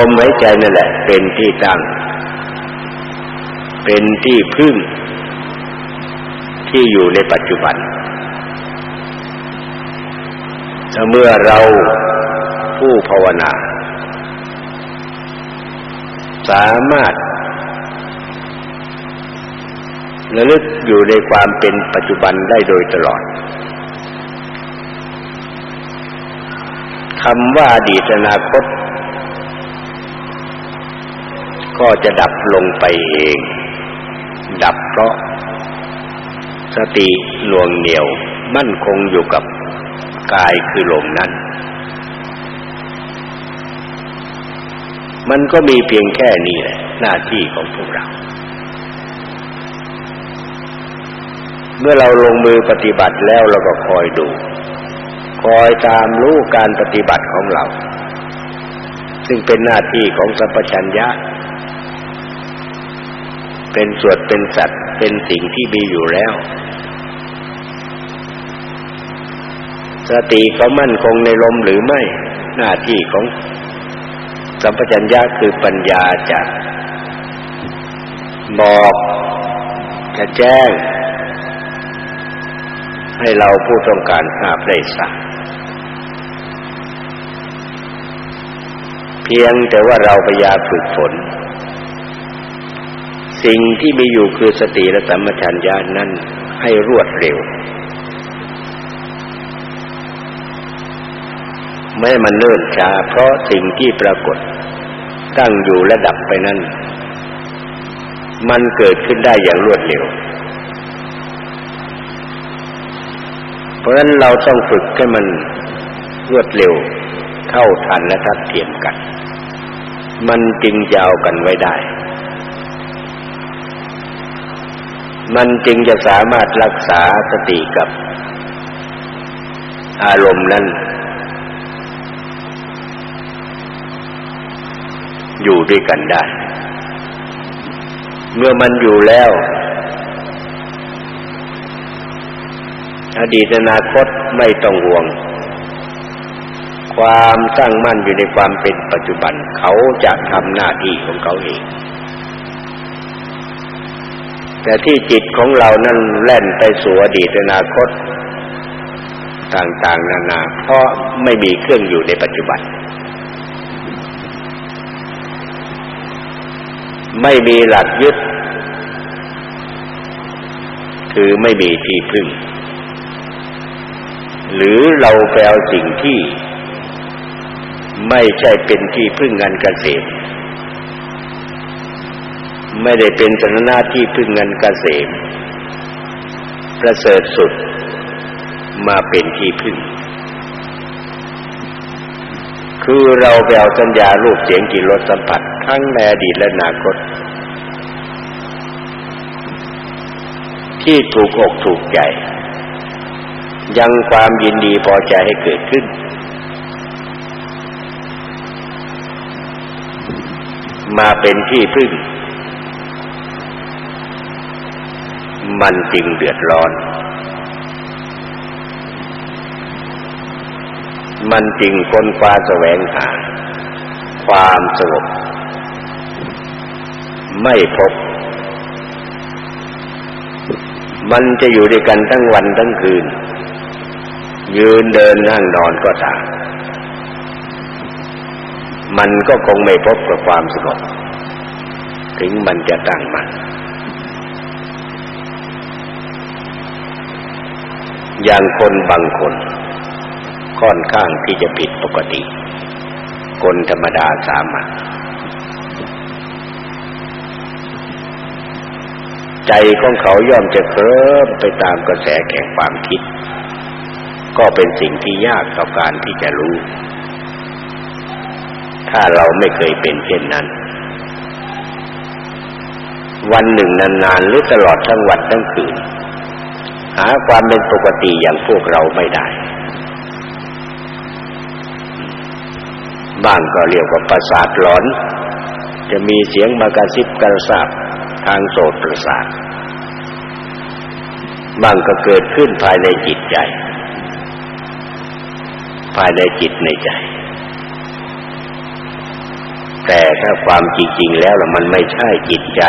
มหายใจนั่นแหละ เป็นที่ตั้ง เป็นที่พึ่ง ที่อยู่ในปัจจุบัน ถ้าเมื่อเราผู้ภาวนา สามารถระลึกอยู่ในความเป็นปัจจุบันได้โดยตลอดคำว่าอดีตอนาคต ก็จะดับลงไปเอง ดับเพราะสติหน่วงเหนียวมั่นคงอยู่กับกายคือลมนั้น มันก็มีเพียงแค่นี้แหละ หน้าที่ของพวกเรา เมื่อเราลงมือปฏิบัติแล้วเราก็คอยดู คอยตามรู้การปฏิบัติของเรา ซึ่งเป็นหน้าที่ของสัพพัญญะ เป็นส่วนเป็นสัตว์ เป็นสิ่งที่มีอยู่แล้ว สติเขามั่นคงในลมหรือไม่ หน้าที่ของสัมปชัญญะคือปัญญาจะบอกจะแจ้ง ให้เราผู้ต้องการทราบได้สักเพียงแต่ว่าเราพยายามฝึกฝน สิ่งที่มีอยู่คือสติและสัมปชัญญะนั้นให้รวดเร็ว ไม่มันเนิ่นช้าเพราะสิ่งที่ปรากฏ ตั้งอยู่และดับไปนั้น มันเกิดขึ้นได้อย่างรวดเร็ว เพราะฉะนั้นเราต้องฝึกให้มันรวดเร็วเท่าทันและทัดเทียมกัน มันจึงยาวกันไว้ได้ มันจึงจะสามารถรักษาสติกับอารมณ์นั้น อยู่ด้วยกันได้ เมื่อมันอยู่แล้ว อดีตอนาคตไม่ต้องห่วง ความตั้งมั่นอยู่ในความเป็นปัจจุบัน เขาจะทำหน้าที่ของเขาเอง แต่ที่จิตของเรานั้นแล่นไปสู่อดีตอนาคต ต่างๆ นานา เพราะไม่มีเครื่องอยู่ในปัจจุบัน ไม่มีหลักยึด คือไม่มีที่พึ่ง หรือเราไปเอาสิ่งที่ ไม่ใช่เป็นที่พึ่งงานเกษตร ไม่ได้เป็นสนาที่พึ่งเงานเกษตรประเสริฐสุดมาเป็นที่พึ่ง คือเราไปเอาสัญญารูปเสียงกลิ่นรสสัมผัสทั้งในอดีตและอนาคต ที่ถูกอกถูกใจ ยังความยินดีพอใจให้เกิดขึ้น มาเป็นที่พึ่ง มันจริงเดือดร้อน มันจริงคนฟ้าแสวงหา ความสงบไม่พบ มันจะอยู่ด้วยกันทั้งวันทั้งคืน ยืนเดินนั่งนอนก็ตามมันก็คงไม่พบกับความสงบถึงมันจะตั้งมัน อย่างคนบางคน ค่อนข้างที่จะผิดปกติ คนธรรมดาสามัญใจของเขาย่อมจะเคลิ้มไปตามกระแสแห่งความคิด ก็เป็นสิ่งที่ยากต่อการที่จะรู้ ถ้าเราไม่เคยเป็นเช่นนั้น วันหนึ่งนานๆหรือตลอดทั้งวันทั้งคืน หาความเป็นปกติอย่างพวกเราไม่ได้ บ้างก็เรียกว่าประสาทหลอน จะมีเสียงมากระซิบกระซาบทางโสตประสาทบางก็เกิดขึ้นภายในจิตใจ ภายในจิตในใจ แต่ถ้าความจริงๆแล้วมันไม่ใช่จิตใจ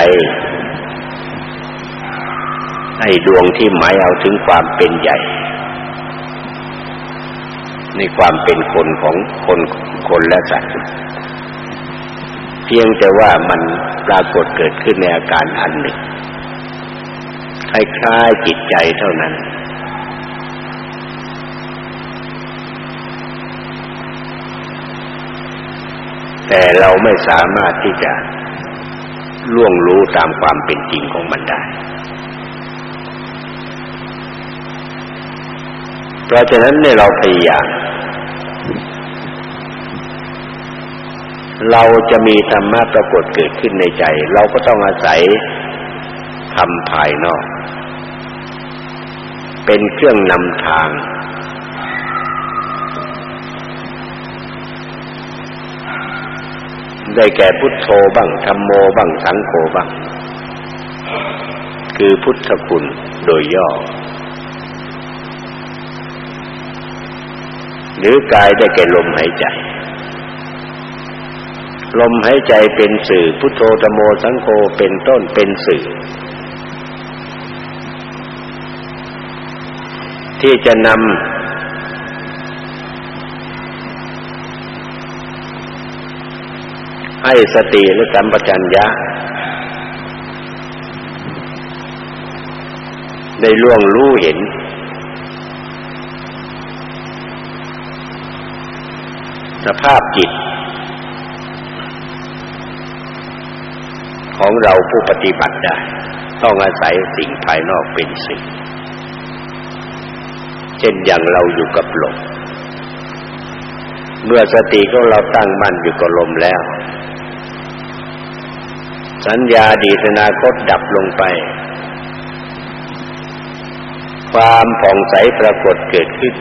ไอ้ดวงที่หมายเอาถึงความเป็นใหญ่ ในความเป็นคนของคนคนและสัตว์เพียงแต่ว่ามันปรากฏเกิดขึ้นในอาการอันหนึ่งคล้ายๆจิตใจเท่านั้น แต่เราไม่สามารถที่จะล่วงรู้ตามความเป็นจริงของมันได้ เพราะฉะนั้นเนี่ยเราพยายามเราจะมีธรรมะปรากฏเกิดขึ้นในใจ เราก็ต้องอาศัยทำภายนอก เป็นเครื่องนำทาง ได้แก่พุทโธบ้างธรรมโมบ้างสังโฆบ้าง คือพุทธคุณโดยย่อ หรือกายได้แก่ลมหายใจ ลมหายใจเป็นสื่อพุทโธธโมสังโฆเป็นต้นเป็นสื่อ ที่จะนำให้สติและสัมปชัญญะได้ล่วงรู้เห็น สภาพจิต ของเราผู้ปฏิบัติได้ต้องอาศัยสิ่งภายนอกเป็นสิ่ง เช่นอย่างเราอยู่กับลม เมื่อสติของเราตั้งมั่นอยู่กับลมแล้ว สัญญาดีตนาคตดับลงไป ความผ่องใสปรากฏเกิดขึ้น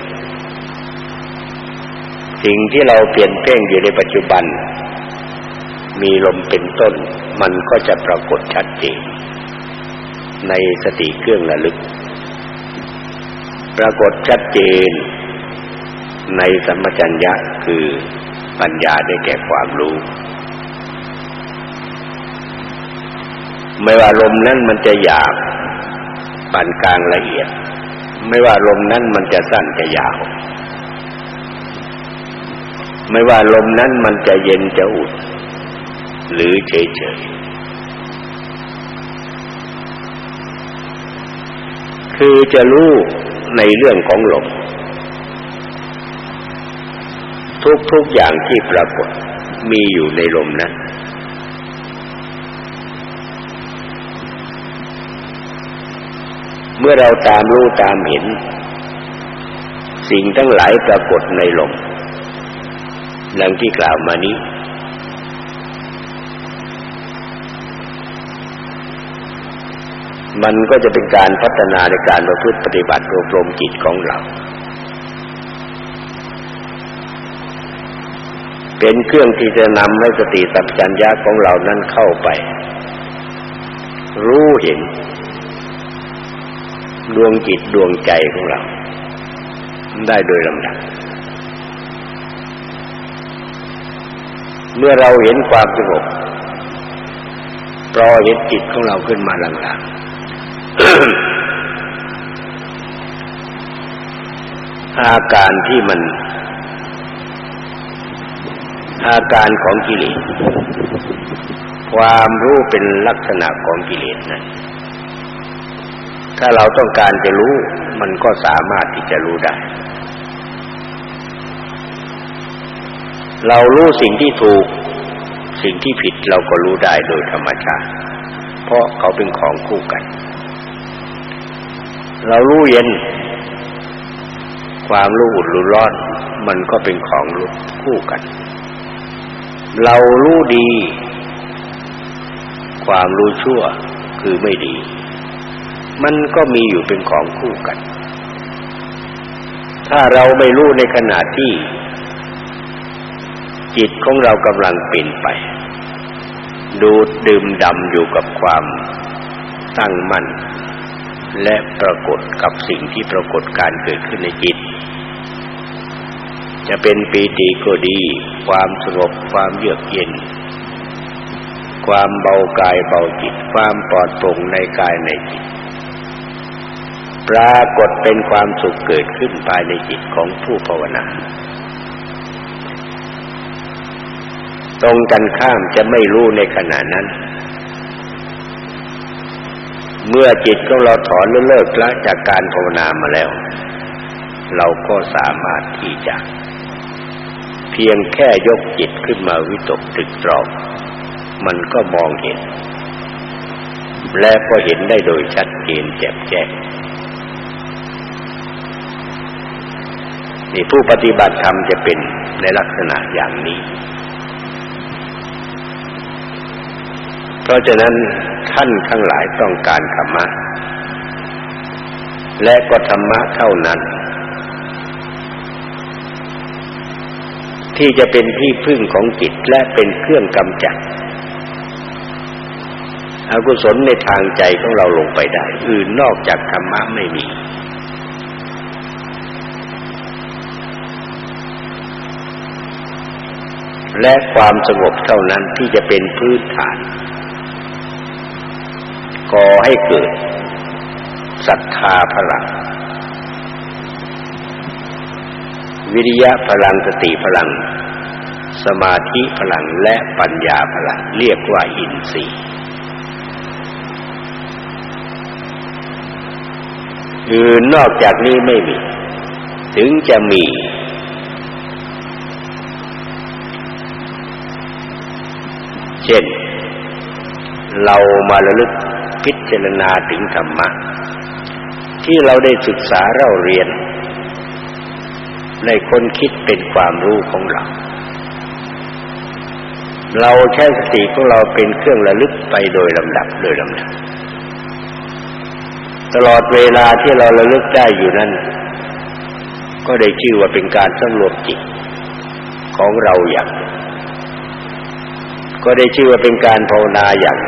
สิ่งที่เราเปลี่ยนเพ่งอยู่ในปัจจุบัน มีลมเป็นต้น มันก็จะปรากฏชัดเจนในสติเครื่องระลึก ปรากฏชัดเจน ในสัมปชัญญะคือปัญญาได้แก่ความรู้ ไม่ว่าลมนั้นมันจะหยาบปานกลางละเอียด ไม่ว่าลมนั้นมันจะสั้นจะยาว ไม่ว่าลมนั้นมันจะเย็นจะอุ่นหรือเฉยๆ คือจะรู้ในเรื่องของลมทุกๆอย่างที่ปรากฏมีอยู่ในลมนั้นเมื่อเราตามรู้ตามเห็น สิ่งทั้งหลายปรากฏในลม ดังที่กล่าวมานี้ มันก็จะเป็นการพัฒนาในการประพฤติปฏิบัติอบรมจิตของเรา เป็นเครื่องที่จะนำให้สติสัมปชัญญะของเรานั้นเข้าไป รู้เห็น ดวงจิตดวงใจของเรา ได้โดยลำดับ เมื่อเราเห็นความสงบปล่อยเห็นจิตของเราขึ้นมาหลังๆอาการที่มัน อาการของกิเลสความรู้เป็นลักษณะของกิเลสนั้นถ้าเราต้องการจะรู้มันก็สามารถที่จะรู้ได้ เรารู้สิ่งที่ถูก สิ่งที่ผิดเราก็รู้ได้โดยธรรมชาติ เพราะเขาเป็นของคู่กัน เรารู้เย็น ความรู้อุ่นรู้ร้อน มันก็เป็นของรู้คู่กัน เรารู้ดี ความรู้ชั่วคือไม่ดี มันก็มีอยู่เป็นของคู่กัน ถ้าเราไม่รู้ในขณะที่ จิตของเรากำลังเปลี่ยนไป ดูดดื่มดำอยู่กับความตั้งมั่น และปรากฏกับสิ่งที่ปรากฏการเกิดขึ้นในจิต จะเป็นปีติก็ดี ความสงบความเยือกเย็น ความเบากายเบาจิต ความปลอดโปร่งในกายในจิต ปรากฏเป็นความสุขเกิดขึ้นภายในจิตของผู้ภาวนา ตรงกันข้ามจะไม่รู้ในขณะนั้น เมื่อจิตของเราถอนหรือเลิกละจากการภาวนามาแล้ว เราก็สามารถที่จะ เพียงแค่ยกจิตขึ้นมาวิตกตรึกตรองมันก็มองเห็น และก็เห็นได้โดยชัดเจนแจ่มแจ้งนี่ผู้ปฏิบัติธรรมจะเป็นในลักษณะอย่างนี้ เพราะฉะนั้นท่านทั้งหลายต้องการธรรมะ และก็ธรรมะเท่านั้น ที่จะเป็นที่พึ่งของจิตและเป็นเครื่องกำจัดอกุศลในทางใจของเราลงไปได้ อื่นนอกจากธรรมะไม่มี และความสงบเท่านั้นที่จะเป็นพื้นฐาน ก่อให้เกิดศรัทธาพลัง วิริยะพลังสติพลัง สมาธิพลังและปัญญาพลัง เรียกว่าอินทรีย์อื่นนอกจากนี้ไม่มี ถึงจะมี เช่น เรามาระลึก พิจารณาถึงธรรมะ ที่เราได้ศึกษาเราเรียน ในคนคิดเป็นความรู้ของเรา เราใช้สติของเราเป็นเครื่องระลึกไปโดยลำดับโดยลำดับ ตลอดเวลาที่เราระลึกได้อยู่นั้น ก็ได้ชื่อว่าเป็นการสำรวจจิตของเราอย่างก็ได้ชื่อว่าเป็นการภาวนาอย่าง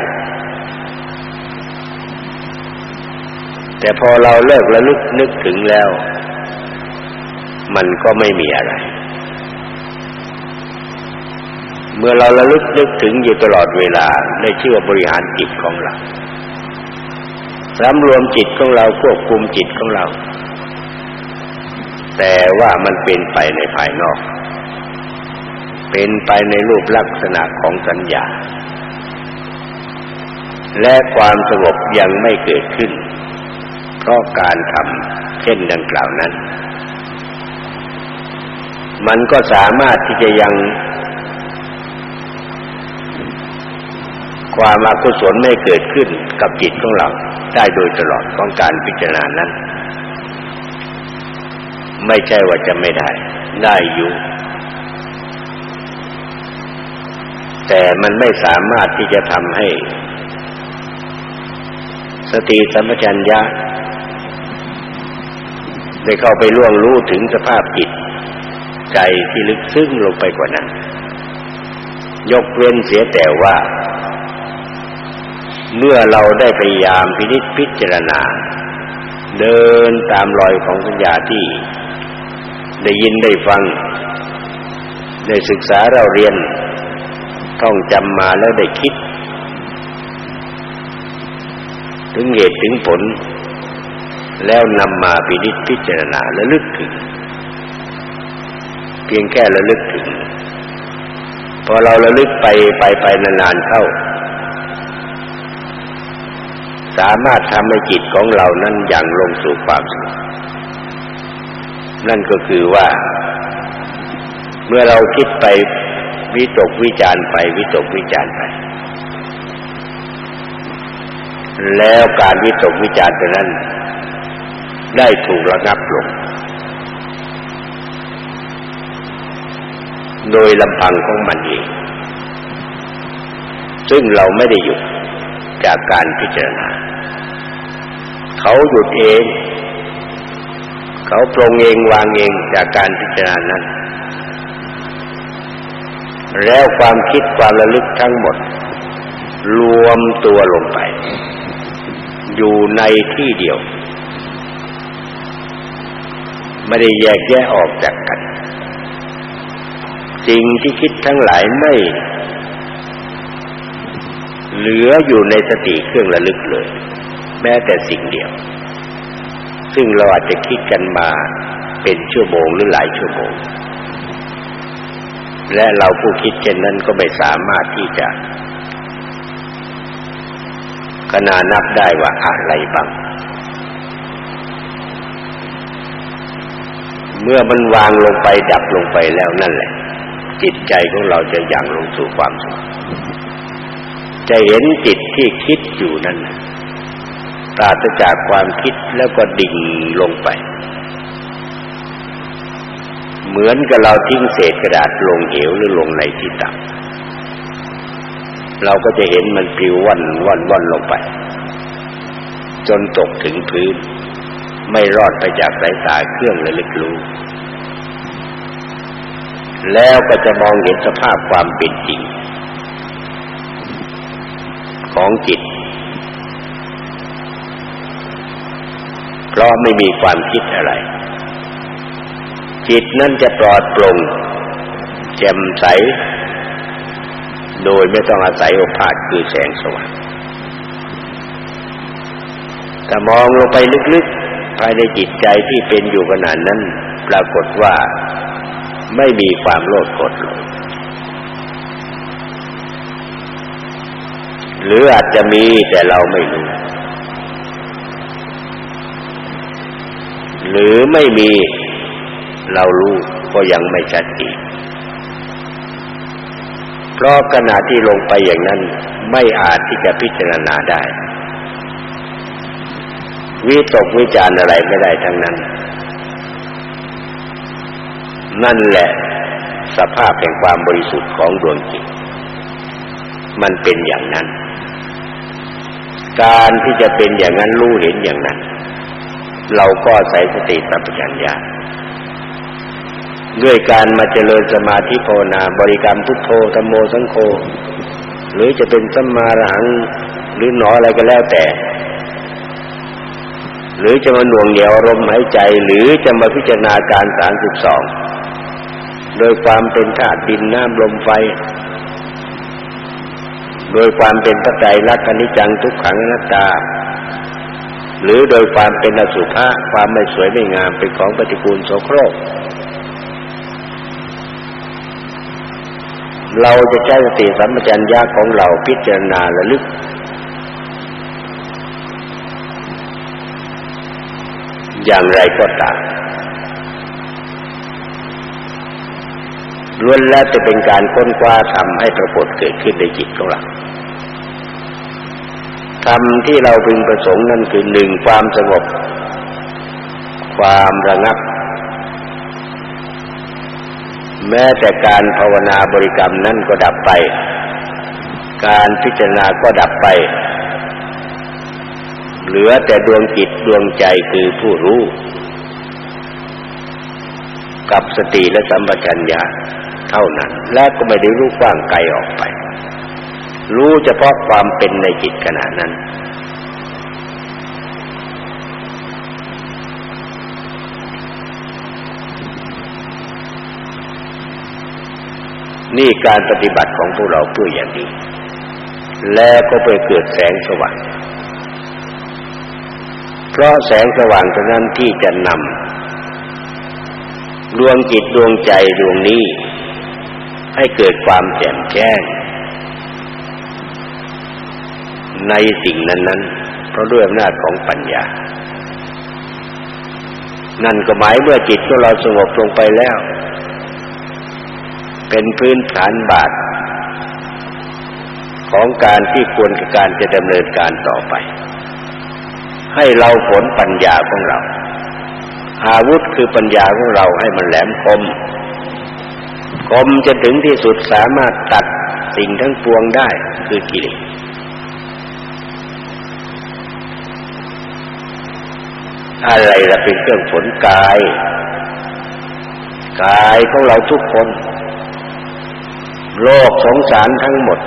แต่พอเราเลิกระลึกนึกถึงแล้ว มันก็ไม่มีอะไร เมื่อเราระลึกนึกถึงอยู่ตลอดเวลาได้ชื่อว่าบริหารจิตของเราสำรวมจิตของเราควบคุมจิตของเรา แต่ว่ามันเป็นไปในภายนอก เป็นไปในรูปลักษณะของสัญญา และความสงบยังไม่เกิดขึ้น เพราะการทำเช่นดังกล่าวนั้น มันก็สามารถที่จะยัง ความอกุศลไม่เกิดขึ้นกับจิตของเราได้โดยตลอดของการพิจารณานั้น ไม่ใช่ว่าจะไม่ได้ ได้อยู่ แต่มันไม่สามารถที่จะทำให้ สติสัมปชัญญะ ได้เข้าไปล่วงรู้ถึงสภาพจิต ใจที่ลึกซึ้งลงไปกว่านั้น ยกเว้นเสียแต่ว่า เมื่อเราได้พยายามพินิจพิจารณา เดินตามรอยของสัญญาที่ ได้ยินได้ฟัง ได้ศึกษาเราเรียน ท่องจำมาแล้วได้คิด ถึงเหตุถึงผล แล้วนำมาพินิจพิจารณาและลึกถึง เพียงแค่ระลึกถึง พอเราระลึกไปไปไปนานๆเข้า สามารถทำให้จิตของเรานั้นอย่างลงสู่ความสงบนั่นก็คือว่า เมื่อเราคิดไปวิตกวิจารไปวิตกวิจารไป แล้วการวิตกวิจารไปนั้น ได้ถูกระงับลง โดยลำพังของมันเอง ซึ่งเราไม่ได้หยุดจากการพิจารณา เขาหยุดเอง เขาปรงเองวางเองจากการพิจารณานั้น แล้วความคิดความระลึกทั้งหมด รวมตัวลงไป อยู่ในที่เดียว ไม่ได้แยกแยะออกจากกัน สิ่งที่คิดทั้งหลายไม่ เหลืออยู่ในสติเครื่องระลึกเลย แม้แต่สิ่งเดียว ซึ่งเราอาจจะคิดกันมาเป็นชั่วโมงหรือหลายชั่วโมง และเราผู้คิดเช่นนั้นก็ไม่สามารถที่จะขนานับได้ว่าอะไรบ้าง เมื่อมันวางลงไปดับลงไปแล้วนั่นแหละ จิตใจของเราจะยังลงสู่ความสงบจะเห็นจิตที่คิดอยู่นั้นปราศจากความคิดแล้วก็ดิ่งลงไป เหมือนกับเราทิ้งเศษกระดาษลงเหวหรือลงในที่ต่ำเราก็จะเห็นมันปลิวว่อนว่อนว่อนลงไป จนตกถึงพื้น ไม่รอดไปจากสายตาเครื่องระลึกรู้ แล้วก็จะมองเห็นสภาพความเป็นจริง ของจิต เพราะไม่มีความคิดอะไร จิตนั้นจะปลอดโปร่งแจ่มใส โดยไม่ต้องอาศัยโอภาสคือแสงสว่างถ้ามองลงไปลึกๆ ภายในจิตใจที่เป็นอยู่ขนาดนั้น ปรากฏว่าไม่มีความโลดกดเลยหรืออาจจะมีแต่เราไม่รู้ หรือไม่มีเรารู้ก็ยังไม่ชัดเจนเพราะขณะที่ลงไปอย่างนั้นไม่อาจที่จะพิจารณาได้ วิตกวิจารอะไรไม่ได้ทั้งนั้น นั่นแหละ สภาพแห่งความบริสุทธิ์ของดวงจิต มันเป็นอย่างนั้น การที่จะเป็นอย่างนั้นรู้เห็นอย่างนั้น เราก็ใส่สติสัมปชัญญะด้วยการมาเจริญสมาธิภาวนาบริกรรมพุทโธธรรมโมสังโฆหรือจะเป็นสัมมาหลังหรือหนออะไรก็แล้วแต่ หรือจะมาหน่วงเหนียวอารมณ์หายใจ หรือจะมาพิจารณาการสารสิบสองโดยความเป็นธาตุดินน้ำลมไฟ โดยความเป็นปัจจัยรักอนิจจังทุกขังอนัตตา หรือโดยความเป็นอสุภะความไม่สวยไม่งามเป็นของปฏิกูลโสโครกเราจะใช้สติสัมปชัญญะของเราพิจารณาระลึก อย่างไรก็ตามล้วนแล้วจะเป็นการค้นคว้าทำให้ปรากฏเกิดขึ้นในจิตของเราทำที่เราพึงประสงค์นั่นคือหนึ่งความสงบ ความระงับ แม้แต่การภาวนาบริกรรมนั่นก็ดับไป การพิจารณาก็ดับไป เหลือแต่ดวงจิตดวงใจคือผู้รู้ กับสติและสัมปชัญญะเท่านั้น และก็ไม่ได้รู้กว้างไกลออกไป รู้เฉพาะความเป็นในจิตขณะนั้น นี่การปฏิบัติของพวกเราเพื่ออย่างนี้ แล้วก็ไปเกิดแสงสว่าง เพราะแสงสว่างเท่านั้นที่จะนำดวงจิตดวงใจดวงนี้ ให้เกิดความแจ่มแจ้ง ในสิ่งนั้นๆ เพราะด้วยอำนาจของปัญญา นั่นก็หมายเมื่อจิตของเราสงบลงไปแล้ว เป็นพื้นฐานบาทของการที่ควรกับการจะดำเนินการต่อไป ให้เราผลปัญญาของเรา อาวุธคือปัญญาของเราให้มันแหลมคม คมจะถึงที่สุดสามารถตัดสิ่งทั้งปวงได้คือกิเลสอะไรละเป็นเครื่องผลกาย กายของเราทุกคน โลกสงสารทั้งหมด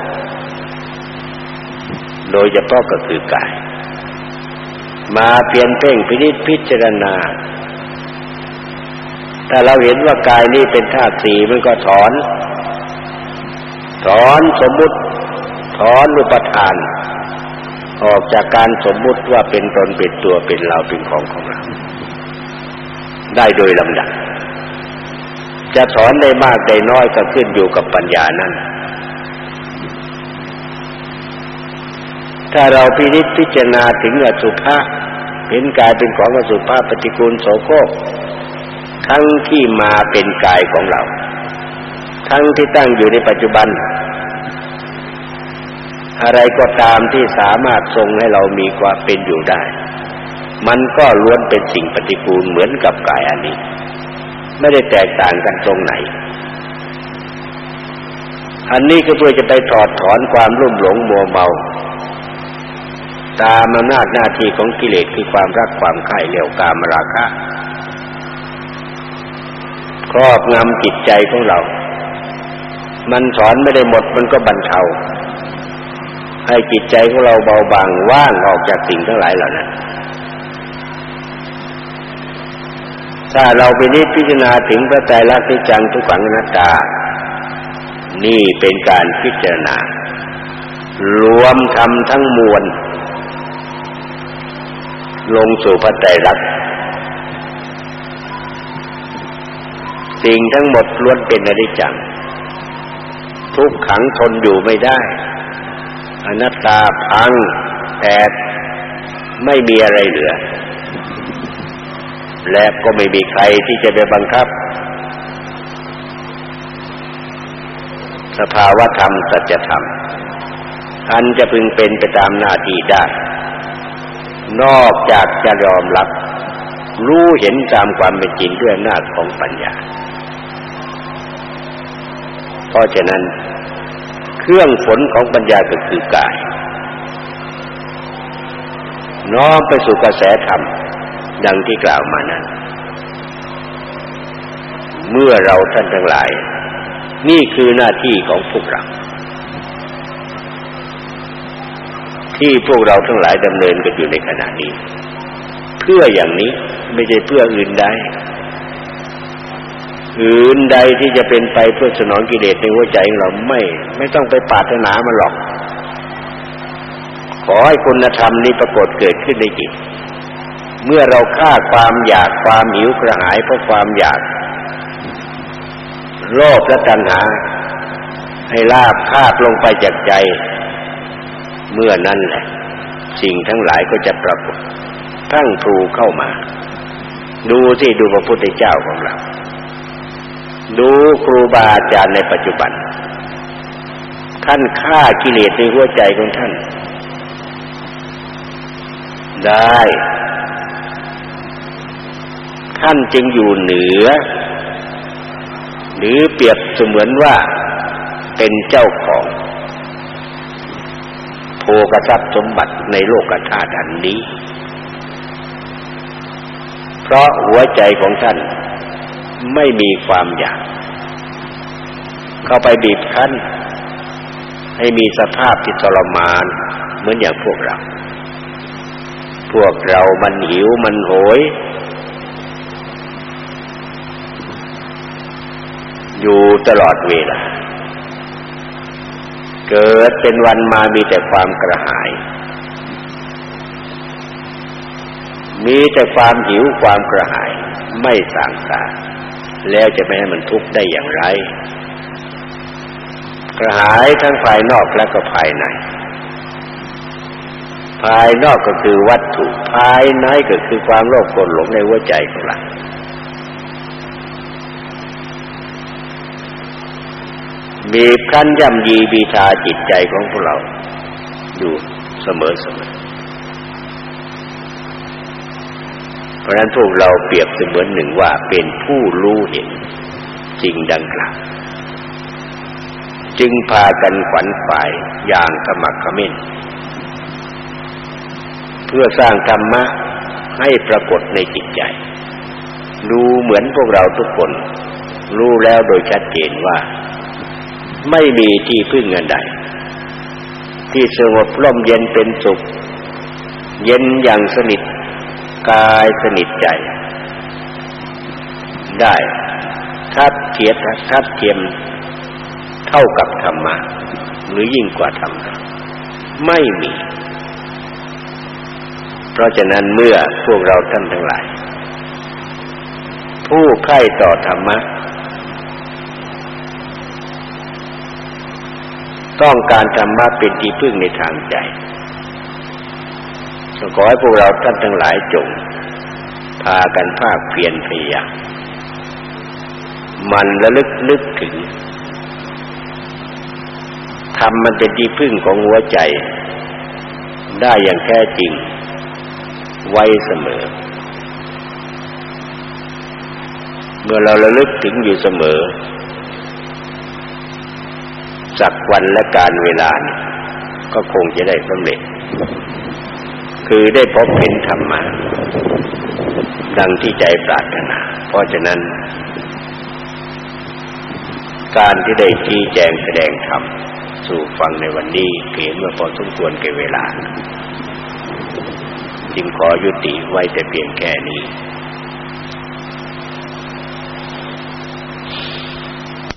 โดยเฉพาะก็คือกาย มาเพียนเพ่งพินิจพิจารณา ถ้าเราเห็นว่ากายนี้เป็นธาตุสีมันก็ถอน ถอนสมมุติ ถอนอุปทาน ออกจากการสมมุติว่าเป็นตนเป็นตัวเป็นเราเป็นของของเรา ได้โดยลำดับ จะถอนได้มากได้น้อยก็ขึ้นอยู่กับปัญญานั้น ถ้าเราพินิจพิจารณาถึงอสุภะเห็นกายเป็นของอสุภะปฏิกูลโสโครกทั้งที่มาเป็นกายของเรา ทั้งที่ตั้งอยู่ในปัจจุบัน อะไรก็ตามที่สามารถทรงให้เรามีความเป็นอยู่ได้ มันก็ล้วนเป็นสิ่งปฏิกูลเหมือนกับกายอันนี้ ไม่ได้แตกต่างกันตรงไหน อันนี้ก็เพื่อจะไปถอดถอนความรุ่มหลงมัวเมา ตามอำนาจหน้าที่ของกิเลสคือความรักความใคร่เรียวกามราคะ ครอบงำจิตใจของเรา มันถอนไม่ได้หมดมันก็บรรเทาให้จิตใจของเราเบาบางว่างออกจากสิ่งทั้งหลายเหล่านั้นถ้าเราไปนิพิจารณาถึงพระไตรลักษณ์จังทุกขังอนัตตา นี่เป็นการพิจารณารวมทำทั้งมวล ลงสู่พระไตรลักษณ์สิ่งทั้งหมดล้วนเป็นอนิจจัง ทุกขังทนอยู่ไม่ได้ อนัตตาพังแตกไม่มีอะไรเหลือ และก็ไม่มีใครที่จะไปบังคับ สภาวธรรมสัจธรรมอันจะพึงเป็นไปตามหน้าที่ได้ นอกจากจะยอมรับ รู้เห็นตามความเป็นจริงด้วยอำนาจของปัญญา เพราะฉะนั้น เครื่องฝนของปัญญาก็คือกายน้อมไปสู่กระแสธรรมดังที่กล่าวมานั้น เมื่อเราท่านทั้งหลาย นี่คือหน้าที่ของพวกเรา ที่พวกเราทั้งหลายดำเนินกันอยู่ในขณะนี้ เพื่ออย่างนี้ไม่ใช่เพื่ออื่นใดอื่นใดที่จะเป็นไปเพื่อสนองกิเลสในหัวใจของเราไม่ ไม่ต้องไปปรารถนามันหรอก ขอให้คุณธรรมนี้ปรากฏเกิดขึ้นในจิต เมื่อเราฆ่าความอยากความหิวกระหายเพราะความอยากโลภและตัณหา ให้ลาบคาบลงไปจากใจ เมื่อนั้นแหละสิ่งทั้งหลายก็จะปรากฏทั้งครูเข้ามา ดูสิดูพระพุทธเจ้าของเรา ดูครูบาอาจารย์ในปัจจุบันท่านฆ่ากิเลสในหัวใจของท่าน ได้ ท่านจึงอยู่เหนือ หรือเปรียบเสมือนว่าเป็นเจ้าของ โภกทรัพย์สมบัติในโลกธาตุอันนี้ เพราะหัวใจของท่านไม่มีความอยาก เข้าไปบีบคั้น ให้มีสภาพที่ทรมานเหมือนอย่างพวกเรา พวกเรามันหิวมันโหย อยู่ตลอดเวลา เกิดเป็นวันมามีแต่ความกระหาย มีแต่ความหิวความกระหาย ไม่สางตาแล้วจะไม่ให้มันทุกข์ได้อย่างไร กระหายทั้งภายนอกและก็ภายใน ภายนอกก็คือวัตถุ ภายในก็คือความโลภโกรธหลงในหัวใจของเรา บีบคั้นย่ำยีบีชาจิตใจของพวกเรา อยู่เสมอเสมอเพราะนั้นพวกเราเปรียบเสมือนหนึ่งว่าเป็นผู้รู้เห็นจริงดังกล่าวจึงพากันขวัญฝ่ายอย่างสมัครขมิ้น เพื่อสร้างธรรมะให้ปรากฏในจิตใจ ดูเหมือนพวกเราทุกคน รู้แล้วโดยชัดเจนว่า ไม่มีที่พึ่งอันใด ที่สงบร่มเย็นเป็นสุข เย็นอย่างสนิทกายสนิทใจ ได้ทัดเทียบทัดเทียมเท่ากับธรรมะหรือยิ่งกว่าธรรมะไม่มี เพราะฉะนั้นเมื่อพวกเราท่านทั้งหลาย ผู้ใคร่ต่อธรรมะ ต้องการธรรมะเป็นที่พึ่งในทางใจขอให้พวกเราท่านทั้งหลายจงพากันภาคเพียรพยายามมันระลึกนึกถึงทำมันเป็นที่พึ่งของหัวใจ ได้อย่างแท้จริง ไว้เสมอ เมื่อเราระลึกถึงอยู่เสมอ สักวันและการเวลาก็คงจะได้สำเร็จ คือได้พบเห็นธรรมะดังที่ใจปรารถนา เพราะฉะนั้น การที่ได้ชี้แจงแสดงธรรมสู่ฟังในวันนี้เขียนว่าพอสมควรแก่เวลา จึงขอยุติไว้แต่เพียงแค่นี้